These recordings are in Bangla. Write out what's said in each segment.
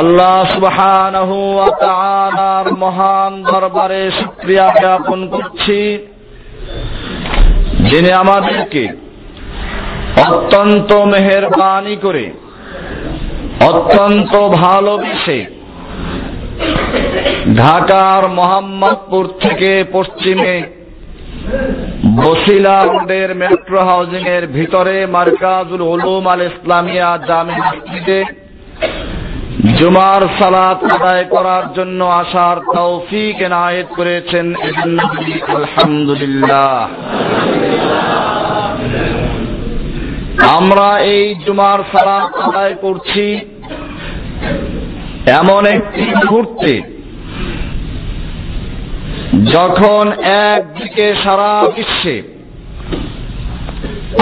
আল্লাহ সুবহানাহু মহান দরবারে শুকরিয়া জ্ঞাপন করছি, যিনি আমাদেরকে অত্যন্ত মেহেরবানি করে, অত্যন্ত ভালোবেসে ঢাকার মোহাম্মদপুর থেকে পশ্চিমে বসিলা রোডের মেট্রো হাউজিং এর ভিতরে মার্কাজুল উলুম আল ইসলামিয়া জামি মসজিদে জুমার সালাত আদায় করার জন্য আসার তৌফিক এনায়েত করেছেন আলহামদুলিল্লাহ। আমরা এই জুমার সালাত আদায় করছি এমন একটি মুহূর্তে। যখন একদিকে সারা বিশ্বে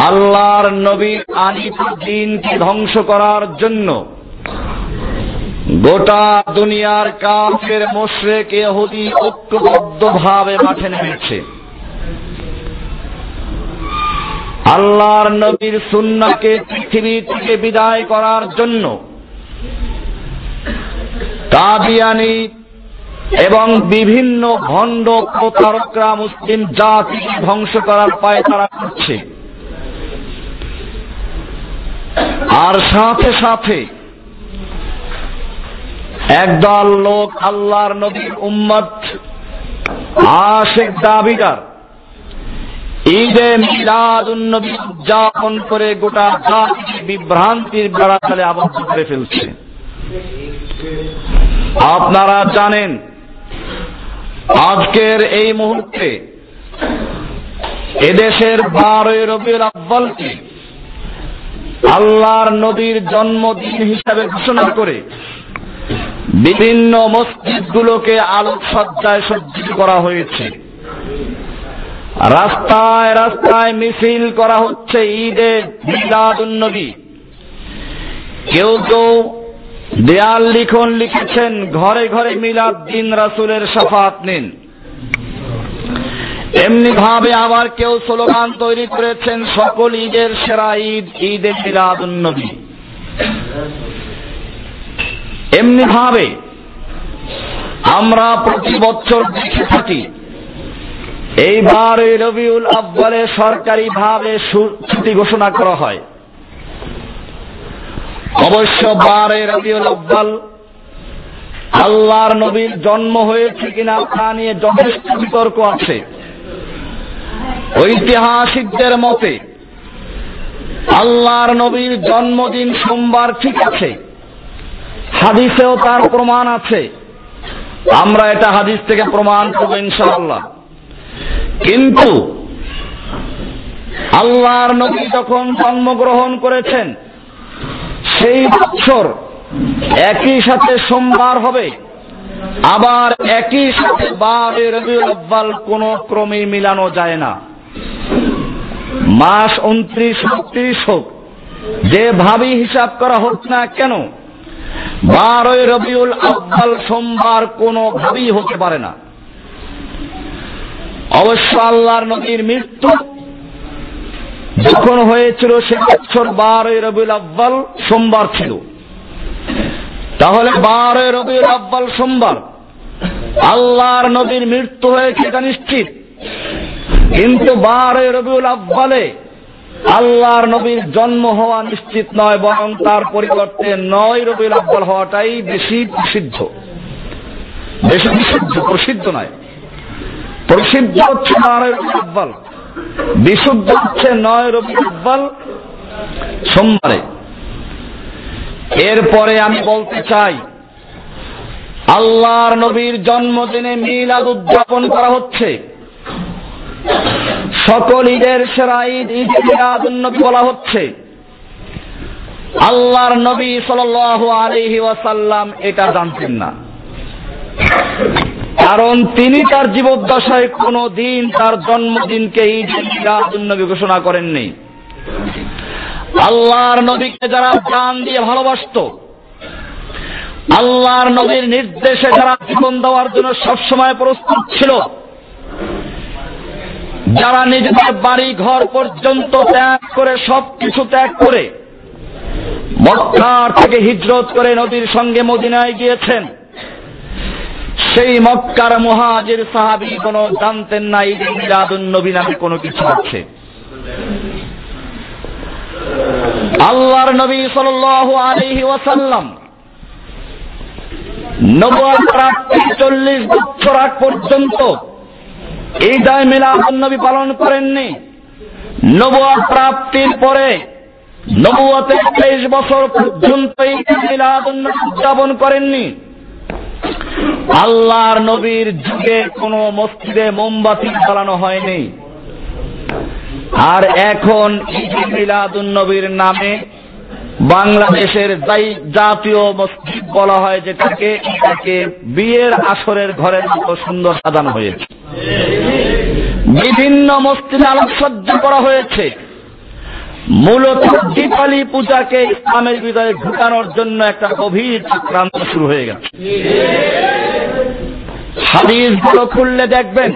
আল্লাহর নবীর আনিত দিনকে ধ্বংস করার জন্য গোটা দুনিয়ার কাফের, মোশরেক, ইহুদি ঐক্যবদ্ধ ভাবে মাঠে নেমেছে। আল্লাহর নবীর সুন্নাকে পৃথিবী থেকে বিদায় করার জন্য কাদিয়ানি এবং বিভিন্ন ভণ্ড প্রতারকরা মুসলিম জাতি ধ্বংস করার পায় তারা করছে। আর সাথে সাথে একদল লোক আল্লাহর নবীর উম্মত, আশেক দাবিদার। ঈদে মিলাদুন্নবী উদযাপন করে গোটা বিভ্রান্তির বেড়াতালে আবদ্ধ করে ফেলছে। আপনারা জানেন, আজকের এই মুহূর্তে এদেশের বারোই রবিউল আব্বালকে আল্লাহর নবীর জন্মদিন হিসাবে ঘোষণা করে বিভিন্ন মসজিদগুলোকে আলোকসজ্জায় সজ্জিত করা হয়েছে। রাস্তায় রাস্তায় মিছিল করা হচ্ছে ঈদে মিলাদুন্নবী কেউ কেউ দেয়াল লিখন লিখেছেন, ঘরে ঘরে মিলাদ দিন রাসুলের সাফাত নিন। এমনি ভাবে আবার কেউ স্লোগান তৈরি করেছেন, সকল ঈদের সেরা ঈদ, ঈদে মিলাদুন্নবী এমনি ভাবে আমরা প্রতি বছর দেখে থাকি, এইবার এই রবিউল আব্বালে সরকারি ভাবে ছুটি ঘোষণা করা হয়। অবশ্য বারে রবিউল আব্বাল আল্লাহর নবীর জন্ম হয়েছে কিনা তা নিয়ে যথেষ্ট বিতর্ক আছে। ঐতিহাসিকদের মতে আল্লাহর নবীর জন্মদিন সোমবার ঠিক আছে। হাদিসেও তার প্রমাণ আছে। আমরা এটা হাদিস থেকে প্রমাণ করব ইনশাআল্লাহ। কিন্তু আল্লাহর নবী যখন জন্মগ্রহণ করেছেন, সেই বছর একই সাথে সোমবার হবে। আবার একই সাথে বারে রবিউল আব্বাল কোন ক্রমে মিলানো যায় না। মাস উনত্রিশ হোক, যে ভাবি হিসাব করা হোক না কেন বারোই রবিউল আব্বাল সোমবার কোনো ভাবেই হতে পারে না। অবশ্য আল্লাহর নদীর মৃত্যু যখন হয়েছিল সে বছর বারোই রবিউল আব্বাল সোমবার ছিল। তাহলে বারোই রবিউল আব্বাল সোমবার আল্লাহর নবীর মৃত্যু হয়েছে এটা নিশ্চিত। কিন্তু বারোই রবিউল আব্বালে আল্লাহর নবীর জন্ম হওয়া নিশ্চিত নয়, বরং তার পরিবর্তে নয় রবিউল আব্বাল হওয়াটাই বেশি প্রসিদ্ধ। বেশি বিশুদ্ধ প্রসিদ্ধ নয়। প্রসিদ্ধ হচ্ছে নয় রবি আব্বাল বিশুদ্ধ হচ্ছে নয় রবি আব্বাল সোমবারে। এরপরে আমি বলতে চাই, আল্লাহর নবীর জন্মদিনে মিলাদ উদযাপন করা হচ্ছে। সকল ঈদের সেরা ঈদ ঈদ মিলাদ বলা হচ্ছে। আল্লাহর নবী সাল আলহি ওয়াসাল্লাম এটা জানতেন না। কারণ তিনি তার জীবদ্দশায় কোনো দিন তার জন্মদিনকে ঈদ নবী ঘোষণা করেননি। আল্লাহর নবীকে যারা প্রাণ দিয়ে ভালোবাসত, আল্লাহর নবীর নির্দেশে যারা জীবন দেওয়ার জন্য সবসময় প্রস্তুত ছিল যারা নিজেদের বাড়ি ঘর পর্যন্ত ত্যাগ করে সব কিছু ত্যাগ করে মক্কার থেকে হিজরত করে নদীর সঙ্গে মদিনায় গিয়েছেন, সেই মক্কার মহাজের সাহাবি কোন জানতেন না ঈদ মিলাদুন নবী নামে কোনো কিছু আছে। আল্লাহর নবী সাল আলহি ওয়াসাল্লাম নব্বই চল্লিশ বছর আগ পর্যন্ত এই দায় মিলাদুন নবী পালন করেননি। নবুয়া প্রাপ্তির পরে নবুয়াতে তেইশ বছর পর্যন্ত এই মিলাদুন উদযাপন করেননি। আল্লাহর নবীর যুগে কোন মসজিদে মোমবাতি জ্বালানো হয়নি। আর এখন মিলাদুন নবীর নামে বাংলাদেশের জাতীয় মসজিদ বলা হয় যেটাকে, এটাকে বিয়ের আসরের ঘরের মতো সুন্দর সাজানো হয়েছে। বিভিন্ন মসজিদে আলোকসজ্জা করা হয়েছে। মূলত দীপালি পূজাকে ইসলামের বিদায় ঢুকানোর জন্য একটা গভীর চক্রান্ত শুরু হয়ে গেছে। হাদিসগুলো খুললে দেখবেন,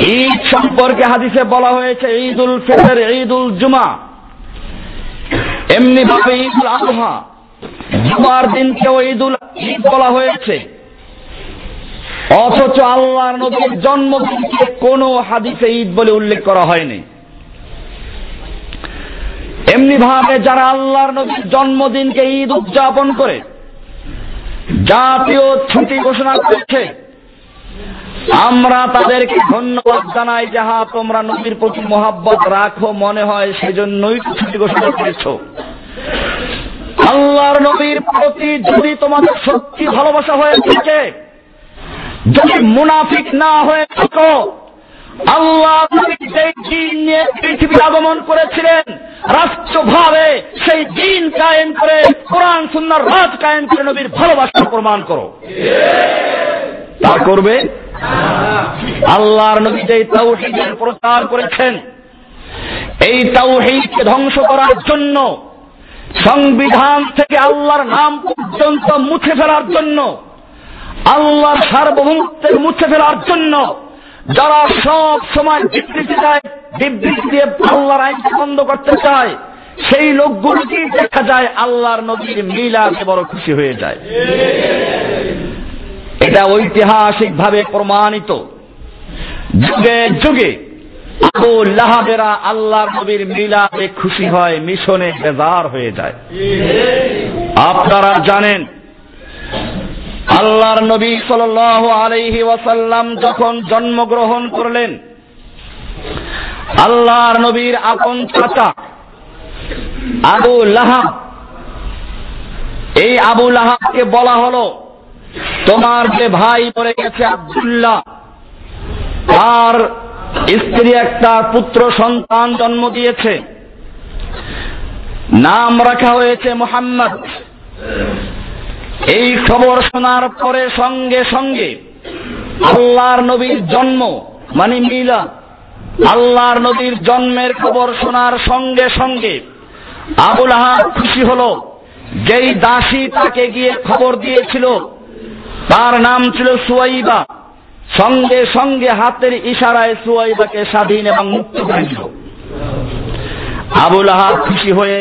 ঈদ সম্পর্কে হাদিসে বলা হয়েছে ঈদ উল ফিতর ঈদ উল জুমা। এমনি ভাবে ঈদ উল আবহা জুমার দিনকেও ঈদ উল ঈদ বলা হয়েছে। অথচ আল্লাহর নদীর জন্মদিনকে কোন হাদিসে ঈদ বলে উল্লেখ করা হয়নি। এমনি ভাবে যারা আল্লাহর নবীর জন্মদিনকে ঈদ উদযাপন করে, জাতীয় ছুটি ঘোষণা করেছে আমরা তাদেরকে ধন্যবাদ জানাই, যাহা তোমরা নবীর প্রতি মোহাব্বত রাখো, মনে হয় সেজন্যই ছুটি ঘোষণা করেছ। আল্লাহর নবীর প্রতি যদি তোমাদের সত্যি ভালোবাসা হয়ে থাকে, যদি মুনাফিক না হয়ে থাকো, আল্লাহ সেই দিন নিয়ে পৃথিবী আগমন করেছিলেন, রাষ্ট্রভাবে সেই দিন কায়েম করে কোরআন সুন্দর রাজ কায়েম করে নবীর ভালোবাসা প্রমাণ করো। তা করবে? আল্লাহর নবী যে তাওহিদের প্রচার করেছেন, এই তাওহিদকে ধ্বংস করার জন্য, সংবিধান থেকে আল্লাহর নাম পর্যন্ত মুছে ফেলার জন্য, আল্লাহর সার্বভৌমত্বের মুছে ফেলার জন্য, যারা সব সময় বিবৃতি দেয়, বিবৃতি দিয়ে আল্লাহর আইনকে বন্ধ করতে চায়, সেই লোকগুলোকেই দেখা যায় আল্লাহর নদীর মিলাতে বড় খুশি হয়ে যায়। এটা ঐতিহাসিক ভাবে প্রমাণিত। যুগে যুগে আবু লাহাবেরা আল্লাহর নবীর মিলাতে খুশি হয়, মিশনে বেজার হয়ে যায়। আপনারা জানেন, আল্লাহর নবী সাল আলহি ওয়াসাল্লাম যখন জন্মগ্রহণ করলেন, আল্লাহর নবীর আপন চাচা আবু লাহাব, এই আবু লাহাবকে বলা হলো তোমার যে ভাই মরে গেছে আবদুল্লাহ, তার স্ত্রী একটা পুত্র সন্তান জন্ম দিয়েছে। নাম রাখা হয়েছে মোহাম্মদ। এই খবর শোনার পরে সঙ্গে সঙ্গে আল্লাহর নবীর জন্ম মানে মিলা আল্লাহর নবীর জন্মের খবর শোনার সঙ্গে সঙ্গে আবুল আহাব খুশি হল, যেই দাসী তাকে গিয়ে খবর দিয়েছিল তার নাম ছিল সুয়াইবা। সঙ্গে সঙ্গে হাতের ইশারায় সুয়াইবাকে স্বাধীন এবং মুক্ত করে দিল। আবুল আহাব খুশি হয়ে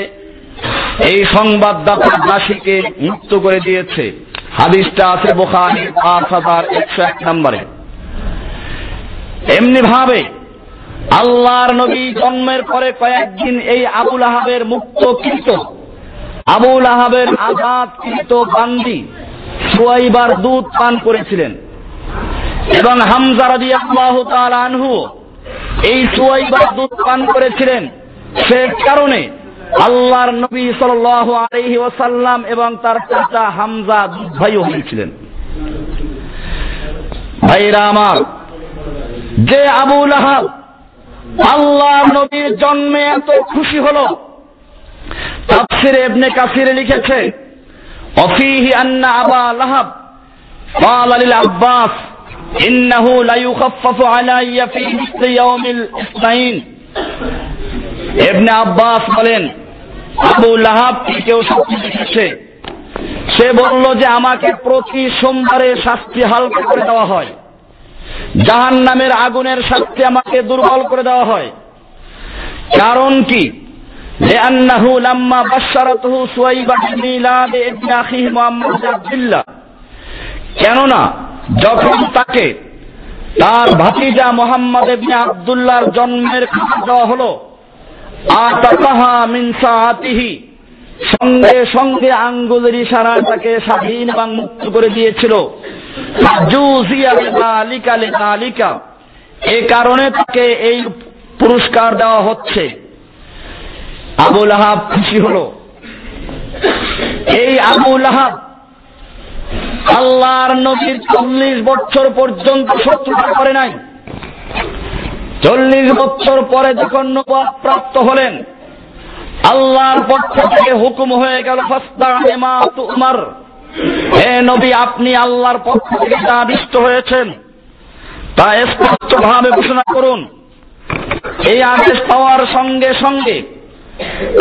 এই সংবাদদাতা দাসীকে মুক্ত করে দিয়েছে। হাদিসটা আছে বোখারি পাঁচ হাজার একশো এক নম্বরে। এমনি ভাবে আল্লাহর নবী জন্মের পরে কয়েকদিন এই আবুল আহাবের মুক্ত কৃত আবুল আহাবের আজাদ কৃত বান্দি সোয়াইবার দুধ পান করেছিলেন। এবং হামজা রাজি আল্লাহ আনহু এই সুয়াইবার দুধ পান করেছিলেন। সে কারণে আল্লাহর নবী সাল আলহি ওসাল্লাম এবং তার চাচা হামজা দুধ ভাইও হয়েছিলেন। ভাইরা আমার, যে আবুল আহাব আল্লাহ নবীর জন্মে এত খুশি হল, তাফসিরে ইবনে কাসিরে লিখেছে অফিহি আন্না আবা লাহাব قال للعباس إنه لا يخفف علي في مثل يوم الاثنين ابن আব্বাস বলেন আবু লাহাব কেউ সত্যি লিখেছে সে বলল যে আমাকে প্রতি সোমবারে শাস্তি হালকা করে দেওয়া হয় জাহান নামের আগুনের শাস্তি আমাকে দুর্বল করে দেওয়া হয় কারণ কি لأنه لما بشرته سويبة بميلاد ابن أخيه محمد عبد الله কেননা যখন তাকে তার ভাতিজা মোহাম্মদ ইবনে আব্দুল্লাহর জন্মের খবর দেওয়া হলো আতাকাহা মিন সাআতিহি সঙ্গে সঙ্গে আঙ্গুলের ইশারায় তাকে স্বাধীন এবং মুক্ত করে দিয়েছিল এ কারণে তাকে এই পুরস্কার দেওয়া হচ্ছে আবুল আহাব খুশি হল। এই আবুল আহাব আল্লাহর নবীর চল্লিশ বছর পর্যন্ত শত্রুতা করে নাই। চল্লিশ বছর পরে যখন নবাব প্রাপ্ত হলেন, আল্লাহর পক্ষ থেকে হুকুম হয়ে গেল উমার। হে নবী, আপনি আল্লাহর পক্ষ থেকে যা আদিষ্ট হয়েছেন, তা স্পষ্ট ভাবে ঘোষণা করুন। এই আদেশ পাওয়ার সঙ্গে সঙ্গে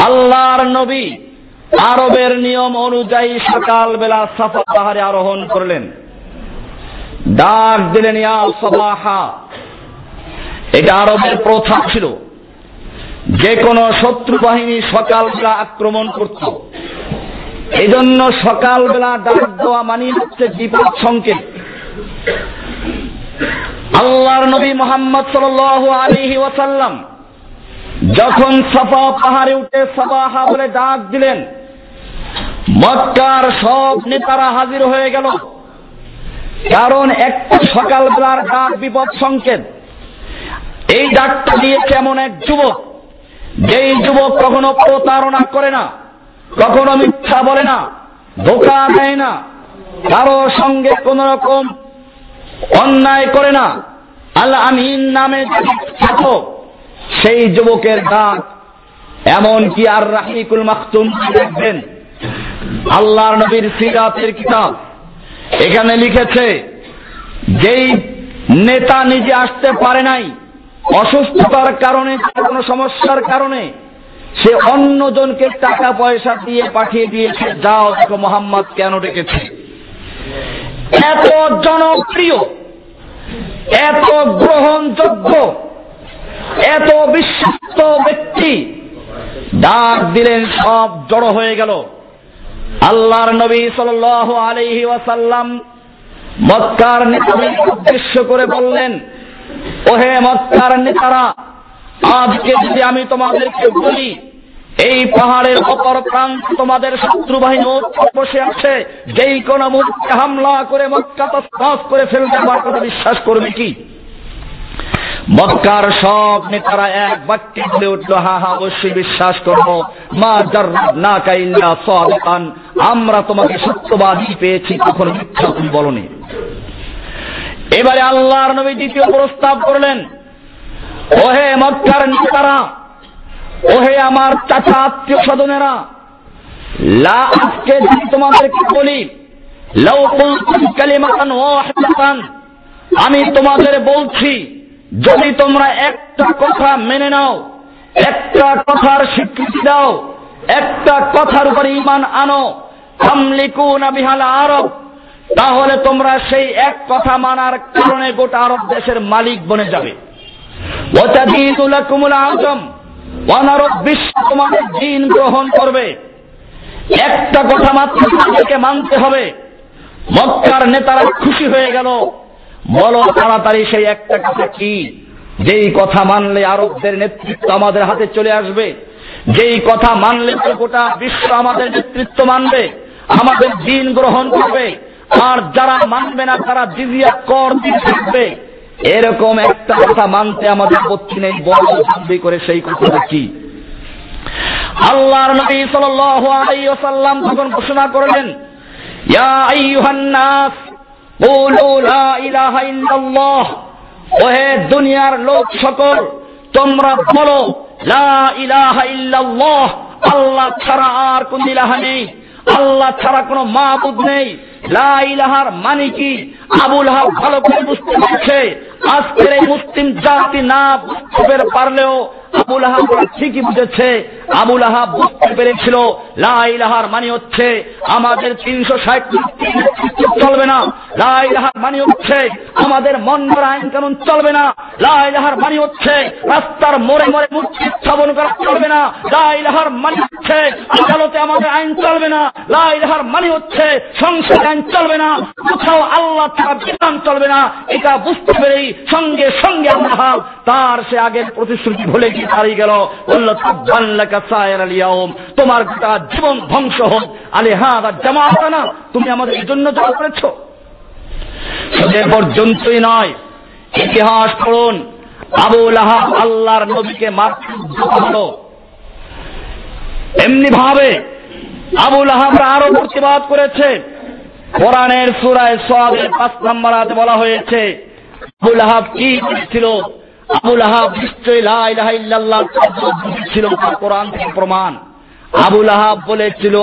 আল্লাহর নবী আরবের নিয়ম অনুযায়ী সকালবেলা সাফা পাহাড়ে আরোহণ করলেন। ডাক দিলেন এটা আরবের প্রথা ছিল। যে কোনো শত্রু বাহিনী সকালবেলা আক্রমণ করত। এই জন্য সকালবেলা ডাক দেওয়া মানি হচ্ছে বিপদ সংকেত। আল্লাহর নবী মোহাম্মদ সাল আলিহি ওয়াসাল্লাম যখন সাফা পাহাড়ে উঠে সাবাহা বলে ডাক দিলেন, মক্কার সব নেতারা হাজির হয়ে গেল। কারণ একটা সকালবেলার ডাক বিপদ সংকেত। এই ডাকটা দিয়েছে এমন এক যুবক, যেই যুবক কখনো প্রতারণা করে না, কখনো মিথ্যা বলে না, ধোকা দেয় না, কারও সঙ্গে কোন রকম অন্যায় করে না। আল্লাহ আমিন নামে থাকো সেই যুবকের ডাক, এমন কি আর রাহিকুল মাকতুম দেখবেন? আল্লাহর নবীর সিরাতের কিতাব। এখানে লিখেছে, যেই নেতা নিজে আসতে পারে নাই, অসুস্থতার কারণে, কোনো সমস্যার কারণে, সে অন্যজনকে টাকা পয়সা দিয়ে পাঠিয়ে দিয়েছে, যাও দেখো মোহাম্মদ কেন ডেকেছে। এত জনপ্রিয়, এত গ্রহণযোগ্য এত বিশ্বস্ত ব্যক্তি ডাক দিলেন, সব জড়ো হয়ে গেল। আল্লাহর নবী সাল আলহি ওয়াসাল্লাম মক্কার নেতাদের উদ্দেশ্য করে বললেন, ওহে মক্কার নেতারা, আজকে যদি আমি তোমাদেরকে বলি, এই পাহাড়ের অপর প্রান্ত তোমাদের শত্রু বাহিনী বসে আছে, যেই কোন মুখকে হামলা করে মক্কা তস করে ফেলতে আমার কথা বিশ্বাস করবে কি? মক্কার সব নেতারা এক বাক্যে বলে উঠল, হা হা, অবশ্যই বিশ্বাস করব। মা জার না কাইল্লা সাদাকান। আমরা তোমাকে সত্যবাদী পেয়েছি তখন মিথ্যা তুমি বলনি। এবারে আল্লাহর নবী দ্বিতীয় প্রস্তাব করলেন, ওহে মক্কার নেতারা, ওহে আমার চাচা আত্মীয় স্বজনেরা, লা আজকে যদি তোমাদেরকে বলি লৌ কালিমাতান ও আমি তোমাদের বলছি যদি তোমরা একটা কথা মেনে নাও, একটা কথার স্বীকৃতি দাও, একটা কথার উপর ইমান আনো আমলিকুনা বিহাল আরব, তাহলে তোমরা সেই এক কথা মানার কারণে গোটা আরব দেশের মালিক বনে যাবে। আজম তোমাদের দিন গ্রহণ করবে। একটা কথা মাত্র মানতে হবে। মক্কার নেতারা খুশি হয়ে গেল। বলো তাড়াতাড়ি সেই একটা কথা কি? যেই কথা মানলে আরবদের নেতৃত্ব আমাদের হাতে চলে আসবে, যেই কথা মানলে তো গোটা বিশ্ব আমাদের নেতৃত্ব মানবে, আমাদের দিন গ্রহণ করবে, আর যারা মানবে না তারা জিজিয়া কর দিয়ে থাকবে। এরকম একটা কথা মানতে আমাদের আপত্তি নেই বড় দাবি করে সেই কথাটা কি? আল্লাহর নবী সাল্লাল্লাহু আলাইহি ওয়াসাল্লাম তখন ঘোষণা করলেন, ইয়া আইয়ুহান নাস ওহে দুনিয়ার লোক সকল, তোমরা বলো ইল্লাল্লাহ, আল্লাহ ছাড়া আর কোন ইলাহা নেই। আল্লাহ ছাড়া কোনো মাহবুদ নেই। লা ইলাহার মানে কি? আবুল হাব ভালো করে বুঝতে পারছে। আজকের এই মুসলিম জাতি না বুঝতে পারলেও আবুল আহাব ঠিকই বুঝেছে আবুল আহাব বুঝতে পেরেছিল লাইলাহার মানে হচ্ছে আমাদের তিনশো ষাট চলবে না। লাইলাহার মানে হচ্ছে আমাদের মন মরা আইন কানুন চলবে না। লাইলাহার মানে হচ্ছে রাস্তার মোড়ে মোড়ে মূর্তি স্থাপন করা চলবে না। লাইলাহার মানে হচ্ছে আদালতে আমাদের আইন চলবে না। লাইলাহার মানে হচ্ছে সংসদ আইন চলবে না। কোথাও আল্লাহ ছাড়া বিধান চলবে না। এটা বুঝতে পেরেই সঙ্গে সঙ্গে আমরা তার সে আগের প্রতিশ্রুতি ভুলে গিয়ে হারিয়ে গেল। বলল তোমার গোটা জীবন ধ্বংস হোক। আলে হ্যাঁ জামাত না তুমি আমাদের জন্য জড় করেছ। পর্যন্তই নয়। ইতিহাস পড়ুন। আল্লাহর নবীকে মারতে এমনি ভাবে আহাবরা আরও প্রতিবাদ করেছে। কোরআনের সুরায় পাঁচ নম্বর বলা হয়েছে আবুল কি ছিল আবুল আহাব ছিল কোরআন প্রমাণ। আবুল আহাব বলেছিল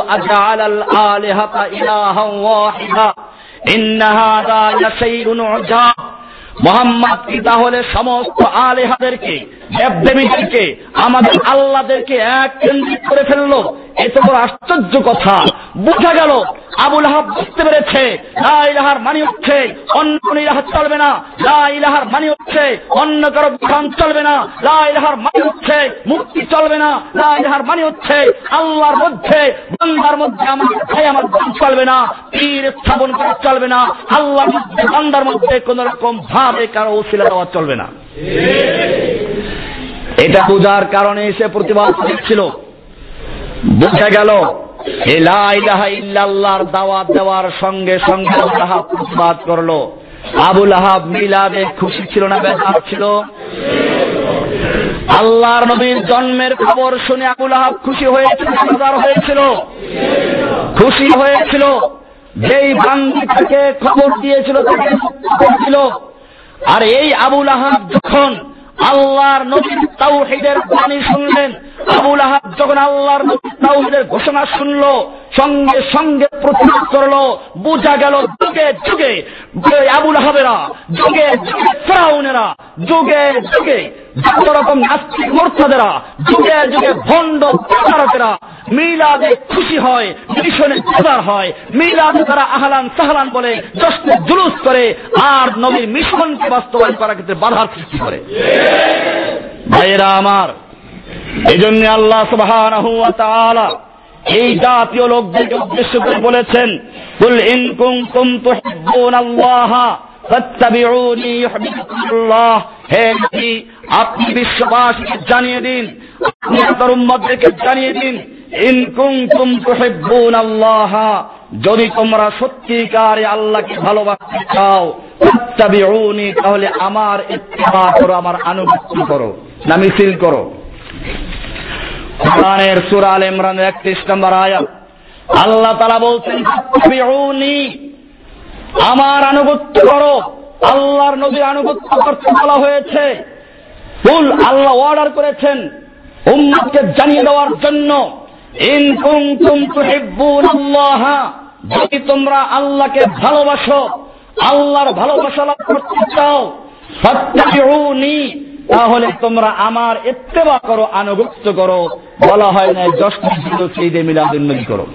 মোহাম্মদ কি তাহলে সমস্ত আলেহাদেরকে, দেবদেবীদেরকে, আমাদের আল্লাহদেরকে এক কেন্দ্রিক করে ফেলল? এত বড় আশ্চর্য কথা। বোঝা গেল, আবুল আহাব বুঝতে পেরেছে ইলাহার মানে হচ্ছে অন্য কোন ইলাহা চলবে না। ইলাহার মানে হচ্ছে অন্য কারও বিধান চলবে না। ইলাহার মানে হচ্ছে মুক্তি চলবে না। ইলাহার মানে হচ্ছে আল্লাহর মধ্যে, বান্দার মধ্যে আমার ভাই আমার চলবে না। পীর স্থাপন করা চলবে না। আল্লাহর মধ্যে, বান্দার মধ্যে কোন রকম ভাবে কারও ওসিলা দেওয়া চলবে না। এটা বোঝার কারণে এসে প্রতিবাদ ছিল বোঝা গেল ইল্লাল্লাহর দাওয়াত দেওয়ার সঙ্গে সঙ্গে প্রতিবাদ করল। আবুল আহাব খুশি ছিল না, বেজার ছিল? আল্লাহর নবীর জন্মের খবর শুনে আবুল আহাব খুশি হয়েছিল খুশি হয়েছিল। যেই বাঙ্গিটাকে খবর দিয়েছিল, তাকে আর এই আবুল আহাব যখন আল্লাহর নবীর তাওহিদের বাণী শুনলেন। আবুল আহাব যখন আল্লাহর নবীর তাওহিদের ঘোষণা শুনলো সঙ্গে সঙ্গে প্রতিবাদ করল। বোঝা গেল যুগে যুগে আবুল আহাবেরা যুগে যুগে ফেরাউনেরা, যুগে যুগে যত রকম নাস্তিক মোর্চাদেরা যুগে যুগে ভণ্ড প্রচারকেরা মিলাদে খুশি হয়, মিশনে প্রচার হয়, মিলাদে তারা আহলান সাহলান বলে জশ্নে জুলুস করে, আর নবীর মিশনকে বাস্তবায়ন করার ক্ষেত্রে বাধার সৃষ্টি করে। ভাইয়েরা আমার এই জন্য আল্লাহ তাআলা এই জাতীয় লোকদেরকে উদ্দেশ্য করে বলেছেন, কুল ইন কুনতুম হে আপনি বিশ্ববাসীকে জানিয়ে দিন, আপনি আপনার উম্মতদেরকে জানিয়ে দিন, ইন কুনতুম তুহিব্বুনাল্লাহ যদি তোমরা সত্যিকারে আল্লাহকে ভালোবাসতে চাও, ফাত্তাবিউনি, তাহলে আমার ইত্তিবা করো, আমার আনুগত্য করো, না মিছিল করো। কোরআনের সূরা আল ইমরানের 31 নম্বর আয়াত। আল্লাহ তাআলা বলছেন আমার আনুগত্য করো। আল্লাহর নবীর আনুগত্য করতে বলা হয়েছে। ফুল আল্লাহ অর্ডার করেছেন উম্মতকে জানিয়ে দেওয়ার জন্য, ইন কুনতুম তুহিব্বুনাল্লাহ যদি তোমরা আল্লাহকে ভালোবাসো, আল্লাহর ভালোবাসা লাভ করতে চাও, ফাত্তাবিউনি তাহলে তোমরা আমার ইত্তেবা করো, আনুগত্য করো। বলা হয় না জশ্ন ঈদে মিলাদুন নবী করো।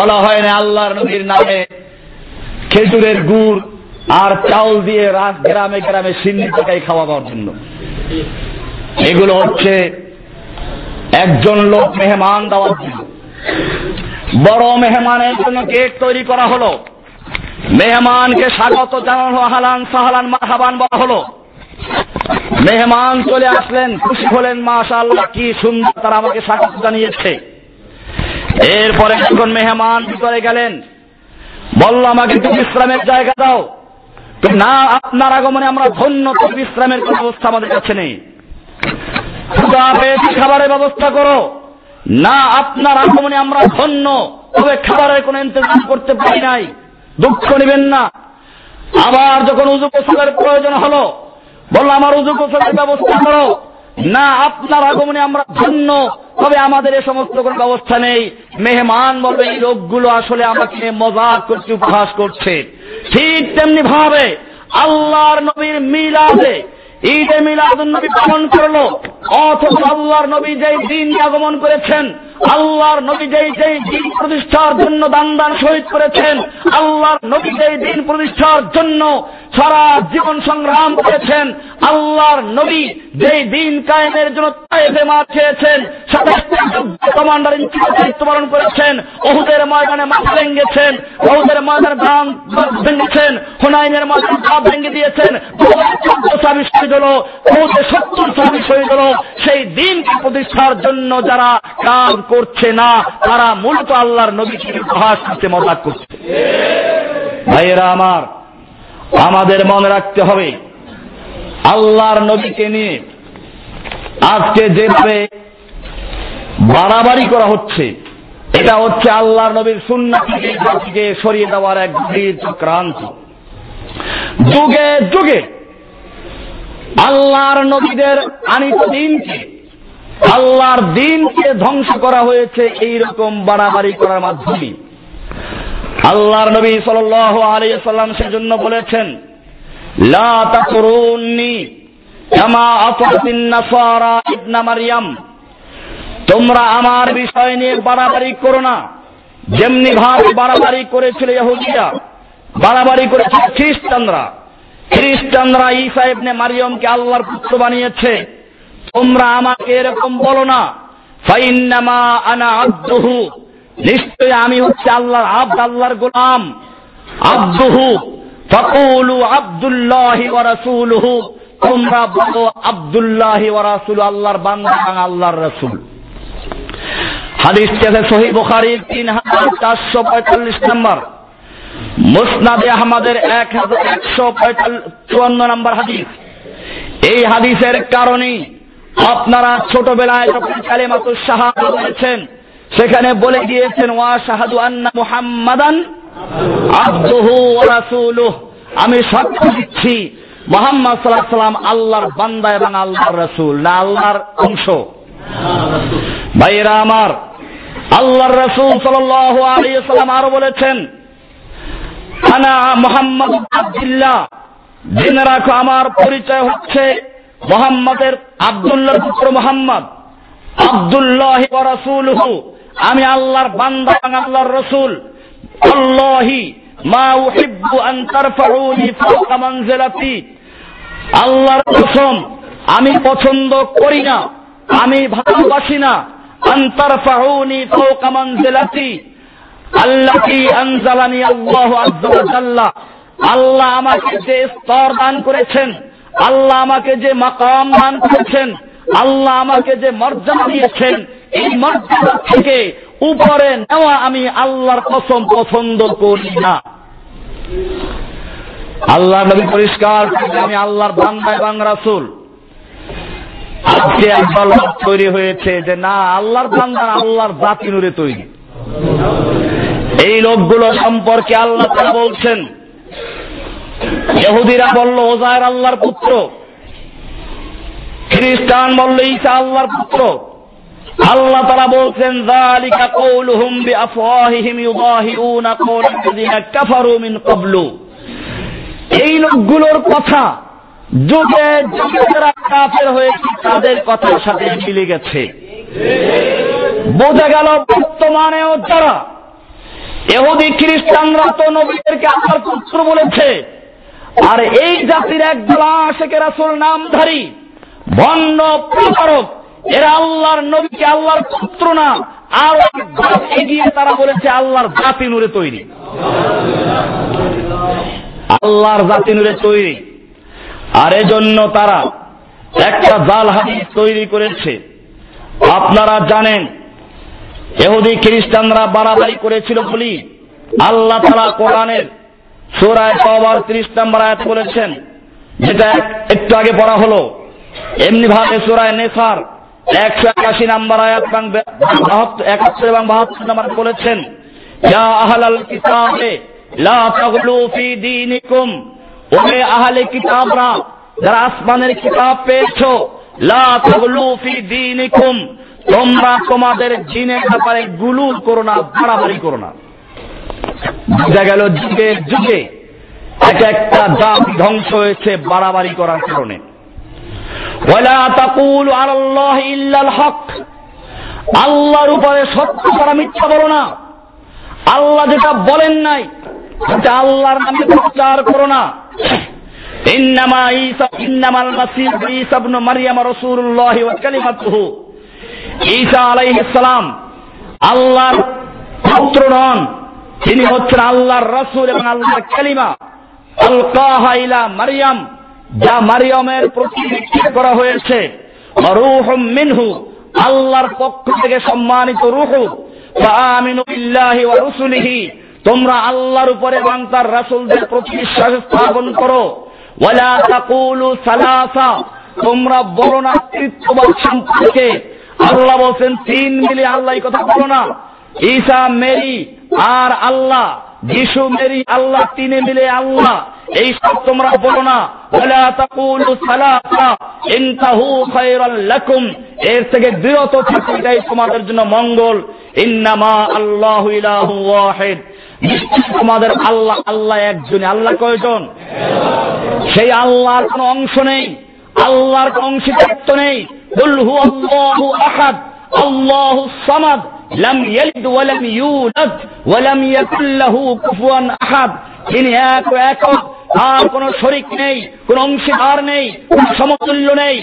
বলা হয় না, আল্লাহর নবীর নামে খেজুরের গুড় আর চাউল দিয়ে রাত গ্রামে গ্রামে সিন্নি টাকায় খাওয়াবার জন্য। এগুলো হচ্ছে একজন লোক মেহমান দেওয়ার জন্য। বড় মেহমানের জন্য কেক তৈরি করা হলো। মেহমানকে স্বাগত জানানো, হালান সাহালান মাহাবান বলা হলো। মেহমান চলে আসলেন, খুশি হলেন মাশা আল্লাহ কি সুন্দর তারা আমাকে স্বাগত জানিয়েছে। এরপরে যখন মেহমান ভিতরে গেলেন। বলল, আমাকে একটু বিশ্রামের জায়গা দাও। না, আপনার আগমনে আমরা ধন্য, তো বিশ্রামের কোন ব্যবস্থা আমাদের কাছে নেই। পেয়েছি, খাবারের ব্যবস্থা করো। না, আপনার আগমনে আমরা ধন্য, তবে খাবারের কোন ইন্তজাম করতে পারি নাই। দুঃখ নেবেন না। আবার যখন উজু গোসলের প্রয়োজন হলো বলল, আমার উজু গোসলের ব্যবস্থা করো। না, আপনার আগমনে আমরা ধন্য, তবে আমাদের এ সমস্ত কোন ব্যবস্থা নেই। মেহমান বলবে, এই লোকগুলো আসলে আমাকে মজাক করছে, উপহাস করছে। ঠিক তেমনি ভাবে আল্লাহর নবীর মিলাদে ঈদে মিলাদ নবী পালন করল অথচ আল্লাহর নবী যেই দিন আগমন করেছেন আল্লাহর নবী যেই যেই দিন প্রতিষ্ঠার জন্য দান দান শহীদ করেছেন, আল্লাহর নবী যেই দিন প্রতিষ্ঠার জন্য সারা জীবন সংগ্রাম করেছেন, আল্লাহর নবী যেই দিন কায়েমের জন্য তাইফে মার খেয়েছেন কমান্ডার ইন দায়িত্ব পালন করেছেন, ওহুদের ময়দানে মাথা ভেঙেছেন, ওহুদের ময়দানে ধান ভেঙেছেন, হুনাইনের ময়দানে পা ভেঙে দিয়েছেন চোদ্দ সাবি শহীদ হল, ওহুদের সত্তর সাবি শহীদ হল, সেই দিনকে প্রতিষ্ঠার জন্য যারা কাজ করছে না, তারা মূলত আল্লাহর নবীকে উপহাস করতে মজাক করছে। ভাইয়েরা আমার, আমাদের মনে রাখতে হবে, আল্লাহর নবীকে নিয়ে আজকে যেভাবে বাড়াবাড়ি করা হচ্ছে, এটা হচ্ছে আল্লাহর নবীর সুন্না থেকে জাতিকে সরিয়ে দেওয়ার এক গভীর চক্রান্ত। যুগে যুগে আল্লাহর নবীদের আনিত দিনকে আল্লাহর দিনকে ধ্বংস করা হয়েছে এই রকম বাড়াবাড়ি করার মাধ্যমে। আল্লাহর নবী সাল আলী সাল্লাম সেজন্য বলেছেন তোমরা আমার বিষয় নিয়ে বাড়াবাড়ি করো না। যেমনি ভাবে বাড়াবাড়ি করেছিল ইহুদিরা, বাড়াবাড়ি করেছিল খ্রিস্টানরা। খ্রিস্টানরা ঈসা ইবনে মারিয়মকে আল্লাহর পুত্র বানিয়েছে। তোমরা আমাকে এরকম বলো না। ফাইন্নামা আনা আব্দুহু। নিশ্চয় আমি হচ্ছে আল্লাহর আব্দ, আল্লাহর গোলাম। আব্দুহু, ফাকুলু আব্দুল্লাহি ওয়া তোমরা বলো আব্দুল্লাহি ওয়া আল্লাহর বান্দা আল্লাহর রাসূল। নম্বর। মুসনাদে আহমদের এক হাজার একশো চুয়ান্ন নম্বর হাদিস। এই হাদিসের কারণে আপনারা ছোটবেলায় যখন কালেমাতু শাহাদ বলেছেন, সেখানে বলে গিয়েছেন ওয়া শাহাদু আন্না মুহাম্মাদান আব্দুহু ওয়া রাসূলুহ। আমি সাক্ষ্য দিচ্ছি, মোহাম্মদ সাল্লাহ সাল্লাম আল্লাহর বান্দা এবং আল্লাহর রসুল, না আল্লাহর অংশ। ভাইয়েরা আমার, আল্লাহর রসুল সাল্লাম আরও বলেছেন, আনা মোহাম্মদ আব্দুল্লাহ। জেনে রাখো, আমার পরিচয় হচ্ছে মোহাম্মদের আব্দুল্লাহ পুত্র মোহাম্মদ, আব্দুল্লাহ রসুলহু। আমি আল্লাহর বান্দা আল্লাহর রসুল। আল্লাহি মা উহিব্বু আন তারফাউনি ফাওকা মানজিলাতি। আল্লাহর কসম, আমি পছন্দ করি না, আমি ভালোবাসি না। আন্তর ফাহুনি ফৌকা মানজিলাতি। আল্লাহি আনজালানি আল্লাহ আজ্জা আল্লাহ আমাকে যে স্তর দান করেছেন আল্লাহ আমাকে যে মাকাম দান করেছেন, আল্লাহ আমাকে যে মর্যাদা দিয়েছেন, এই মর্যাদা থেকে উপরে নেওয়া আমি আল্লাহর কসম পছন্দ করি না। আল্লাহ নবী পরিষ্কার আমি আল্লাহর বান্দা এবং রাসুল। আজকে একদল তৈরি হয়েছে যে, না, আল্লাহর বান্দা আল্লাহর জাতি নুরে তৈরি। এই লোকগুলো সম্পর্কে আল্লাহ তারা বলছেন ইহুদিরা বলল, ওজায়ের আল্লাহর পুত্র। খ্রিস্টান বলল, ঈসা আল্লাহর পুত্র। আল্লাহ তারা বলছেন, যালিকা কওলুহুম বিআফওয়াহিহিম ইউদাহিউনা কওলাল্লাযিনা কাফারু মিন ক্বাবলু। এই লোকগুলোর কথা যুগে যুগে যারা কাফের হয়েছে, তাদের কথার সাথে মিলে গেছে। বোঝা গেল, বর্তমানেও যারা এহুদি খ্রিস্টানরা তো নবীদেরকে আল্লাহর পুত্র বলেছে। আর এই জাতির একদল আশেকের আসল নামধারী ভণ্ড প্রতারক। এরা আল্লাহর নবীকে আল্লাহর পুত্র না, আর এগিয়ে তারা বলেছে আল্লাহর জাতি নূরে তৈরি। আল্লাহর জাতি নূরে তৈরি। আর এজন্য তারা একটা জাল হাদিস তৈরি করেছে। আপনারা জানেন এহুদি খ্রিস্টানরা বাড়াবাড়ি করেছিল বলি আল্লাহ তালা কোরআনের সুরায় সবার ত্রিশ নম্বর আয়াত বলেছেন, যেটা একটু আগে পড়া হলো। এমনি ভাবে সুরায় নেসার একশো একাশি নাম্বার আয়াত এবং একাত্তর এবং বাহাত্তর নাম্বার বলেছেন কিতাবে লা তাগলু ফি দীনিকুম আহলে কিতাবরা, যারা আসমানের কিতাব পেয়েছ, লা তাগলু ফি দীনিকুম, তোমরা তোমাদের জিনের ব্যাপারে গুলু করো না, বাড়াবাড়ি করো না। বোঝা গেল যুগে যুগে এক একটা জাত ধ্বংস হয়েছে বাড়াবাড়ি করার কারণে। হক। আল্লাহর উপরে সত্য করা মিথ্যা বলো না। আল্লাহ যেটা বলেন নাই, সেটা আল্লাহর নামে প্রচার করো না। ইন্নামা ঈসা, ইন্নামাল মাসিহ ঈসা ইবনে মারইয়াম রাসূলুল্লাহ ওয়া কালিমাতুহু। ঈসা আলাইহিস সালাম আল্লাহর পুত্র নন তিনি হচ্ছেন আল্লাহর রাসূল এবং আল্লাহর কালিমা। আলকাহা ইলা মারইয়াম যা মারিয়মের প্রতি নিক্ষেপ করা হয়েছে। মিনহু, আল্লাহর পক্ষ থেকে সম্মানিত রুহু। আমিনু রুসুলিহি, তোমরা আল্লাহর উপরে এবং তার রাসূলদের প্রতি বিশ্বাস স্থাপন করো। সালাসা, তোমরা বলো না তৃতীয়বার সম্পর্কে আল্লাহ বলছেন, তিন মিলে আল্লাহ কথা বলো না। ঈসা, মেরি আর আল্লাহ, যিশু, মেরি, আল্লাহ, তিনে মিলে আল্লাহ। এই সব তোমরা বলো না। তাকুলু সালাসা ইনতাহু খায়রাল লাকুম। এর থেকে বিরত থাকো, এটাই তোমাদের জন্য মঙ্গল। ইন্নামা আল্লাহু ইলাহু ওয়াহিদ। তোমাদের আল্লাহ আল্লাহ একজন আল্লাহ কয়জন? সেই আল্লাহর কোনো অংশ নেই। আল্লাহর কোনো অংশীদারিত্ব নেই। আল্লাহু আহাদ, আল্লাহু সামাদ। তিনি এক আর কোন শরিক নেই, কোন অংশীদার নেই, কোন সমতুল্য নেই।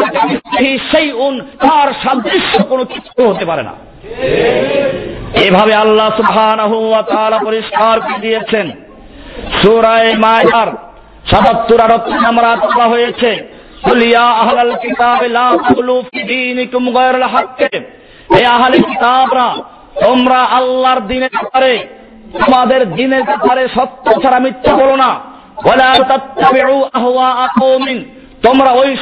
কামিসলিহি শাইউন, তার সাদৃশ্য কোনো কিছু হতে পারে না। এভাবে আল্লাহ তাআলা পরিষ্কার করে দিয়েছেন। সূরা মায়দার 77 আর 78 নম্বর বলা হয়েছে, কুল ইয়া আহলাল কিতাব তোমরা আল্লাহর দিনের ব্যাপারে, তোমাদের দিনের ব্যাপারে সত্য ছাড়া মিথ্যা বলো না। তোমরা ওই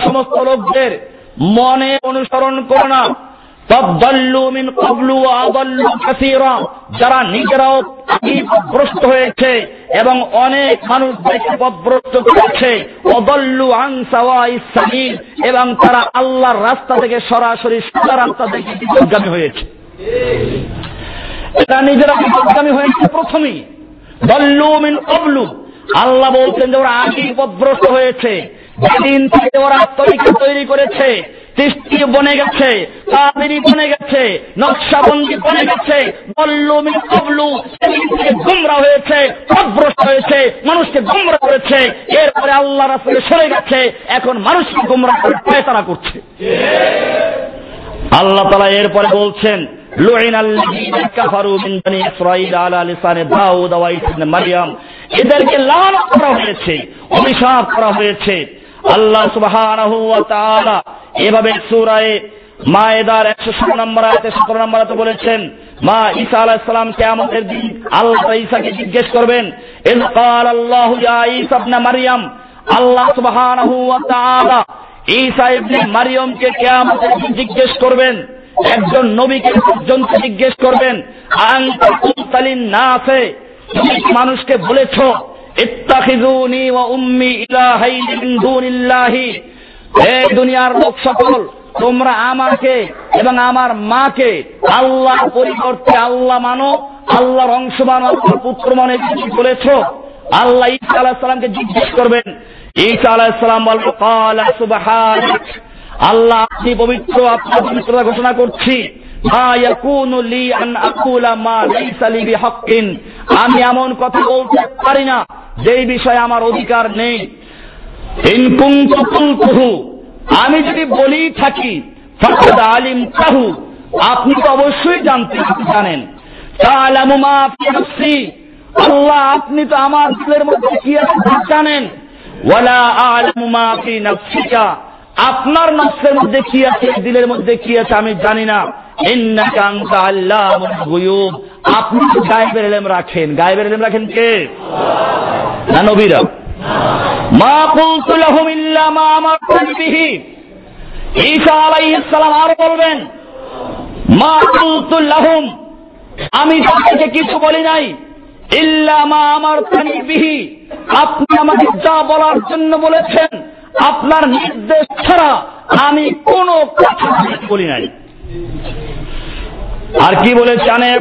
সমস্ত লোকদের মনে অনুসরণ করো না। যারা নিজেরাও পথভ্রষ্ট হয়েছে এবং অনেক মানুষদেরকে পথভ্রষ্ট করেছে অদল্লু আন সাওয়াইস এবং তারা আল্লাহর রাস্তা থেকে সরাসরি সোজা রাস্তা থেকে বিপদগামী হয়েছে। এরা নিজেরা বিপদগামী হয়েছে প্রথমেই। বল্লু মিন ক্বাবলু। আল্লাহ বলছেন যে ওরা আগেই পথভ্রষ্ট হয়েছে। যেদিন থেকে ওরা তরিকা তৈরি করেছে সৃষ্টি বনে গেছে, কাবেরি বনে গেছে, নকশাবন্দি বনে গেছে বল্লুমি কবলু গুমরা হয়েছে অগ্রস্ত হয়েছে, মানুষকে গুমরা করেছে, এরপরে আল্লাহ রাসুলে সরে গেছে, এখন মানুষকে গুমরা করে পায়তারা করছে। আল্লাহ তালা এরপরে বলছেন এদেরকে লাল করা হয়েছে, অভিশাপ করা হয়েছে আল্লাহ তাআলা এভাবে সূরায়ে মায়েদার একশো ষোলো নম্বর আয়াতে সতেরো নম্বর আয়াতে বলেছেন, মা ঈসা আলাইহিস সালাম কিয়ামতের দিন আল্লাহ ঈসাকে জিজ্ঞেস করবেন ইন ক্বাল আল্লাহু ঈসা ইবনে মারইয়াম আল্লাহ তাআলা ঈসা ইবনে মারইয়ামকে কিয়ামতের দিন জিজ্ঞেস করবেন, একজন নবীকে পর্যন্ত জিজ্ঞেস করবেন, আনতা কুলতালিন নাসে তুমি মানুষকে বলেছ ইত্তাখিজুনি ওয়া উম্মি ইলাহাইন মিন দুনিল্লাহি। হে দুনিয়ার লোক সকল, তোমরা আমাকে এবং আমার মাকে আল্লাহ পরিবর্তে আল্লাহ মানো, আল্লাহর অংশ মানো, আল্লাহর পুত্র মনে বলেছ। আল্লাহ ঈসা আলাহ সালামকে জিজ্ঞেস করবেন। ঈসা আলাহ সালাম বলব কালা সুবহানাক। আল্লাহ আপনি পবিত্র আপনার পবিত্রতা ঘোষণা করছি। আমি এমন কথা বলতে পারি না, যেই বিষয়ে আমার অধিকার নেই। আমি যদি বলি থাকি আলিম তাহু আপনি তো অবশ্যই জানতে জানেন। আল্লাহ, আপনি তো আমার দিলের মধ্যে কি আছে জানেন? ওয়ালা আলামু মা ফি নাফসিকা আপনার নফসের মধ্যে কি আছে দিলের মধ্যে কি আছে আমি জানি না। আপনি গায়েবের এলেম রাখেন? গায়েবের এলেম রাখেন কে? না নবীরা। মা ইল্লা মা আমারতুনি বিহি। ঈসা আলাইহিস সালাম আর বলবেন, মা আমি তাদেরকে কিছু বলি নাই। ইল্লা মা আমারতুনি বিহি। আপনি আমাকে যা বলার জন্য বলেছেন আপনার নির্দেশ ছাড়া আমি কোনো কথা বলি নাই। আর কি বলেছে?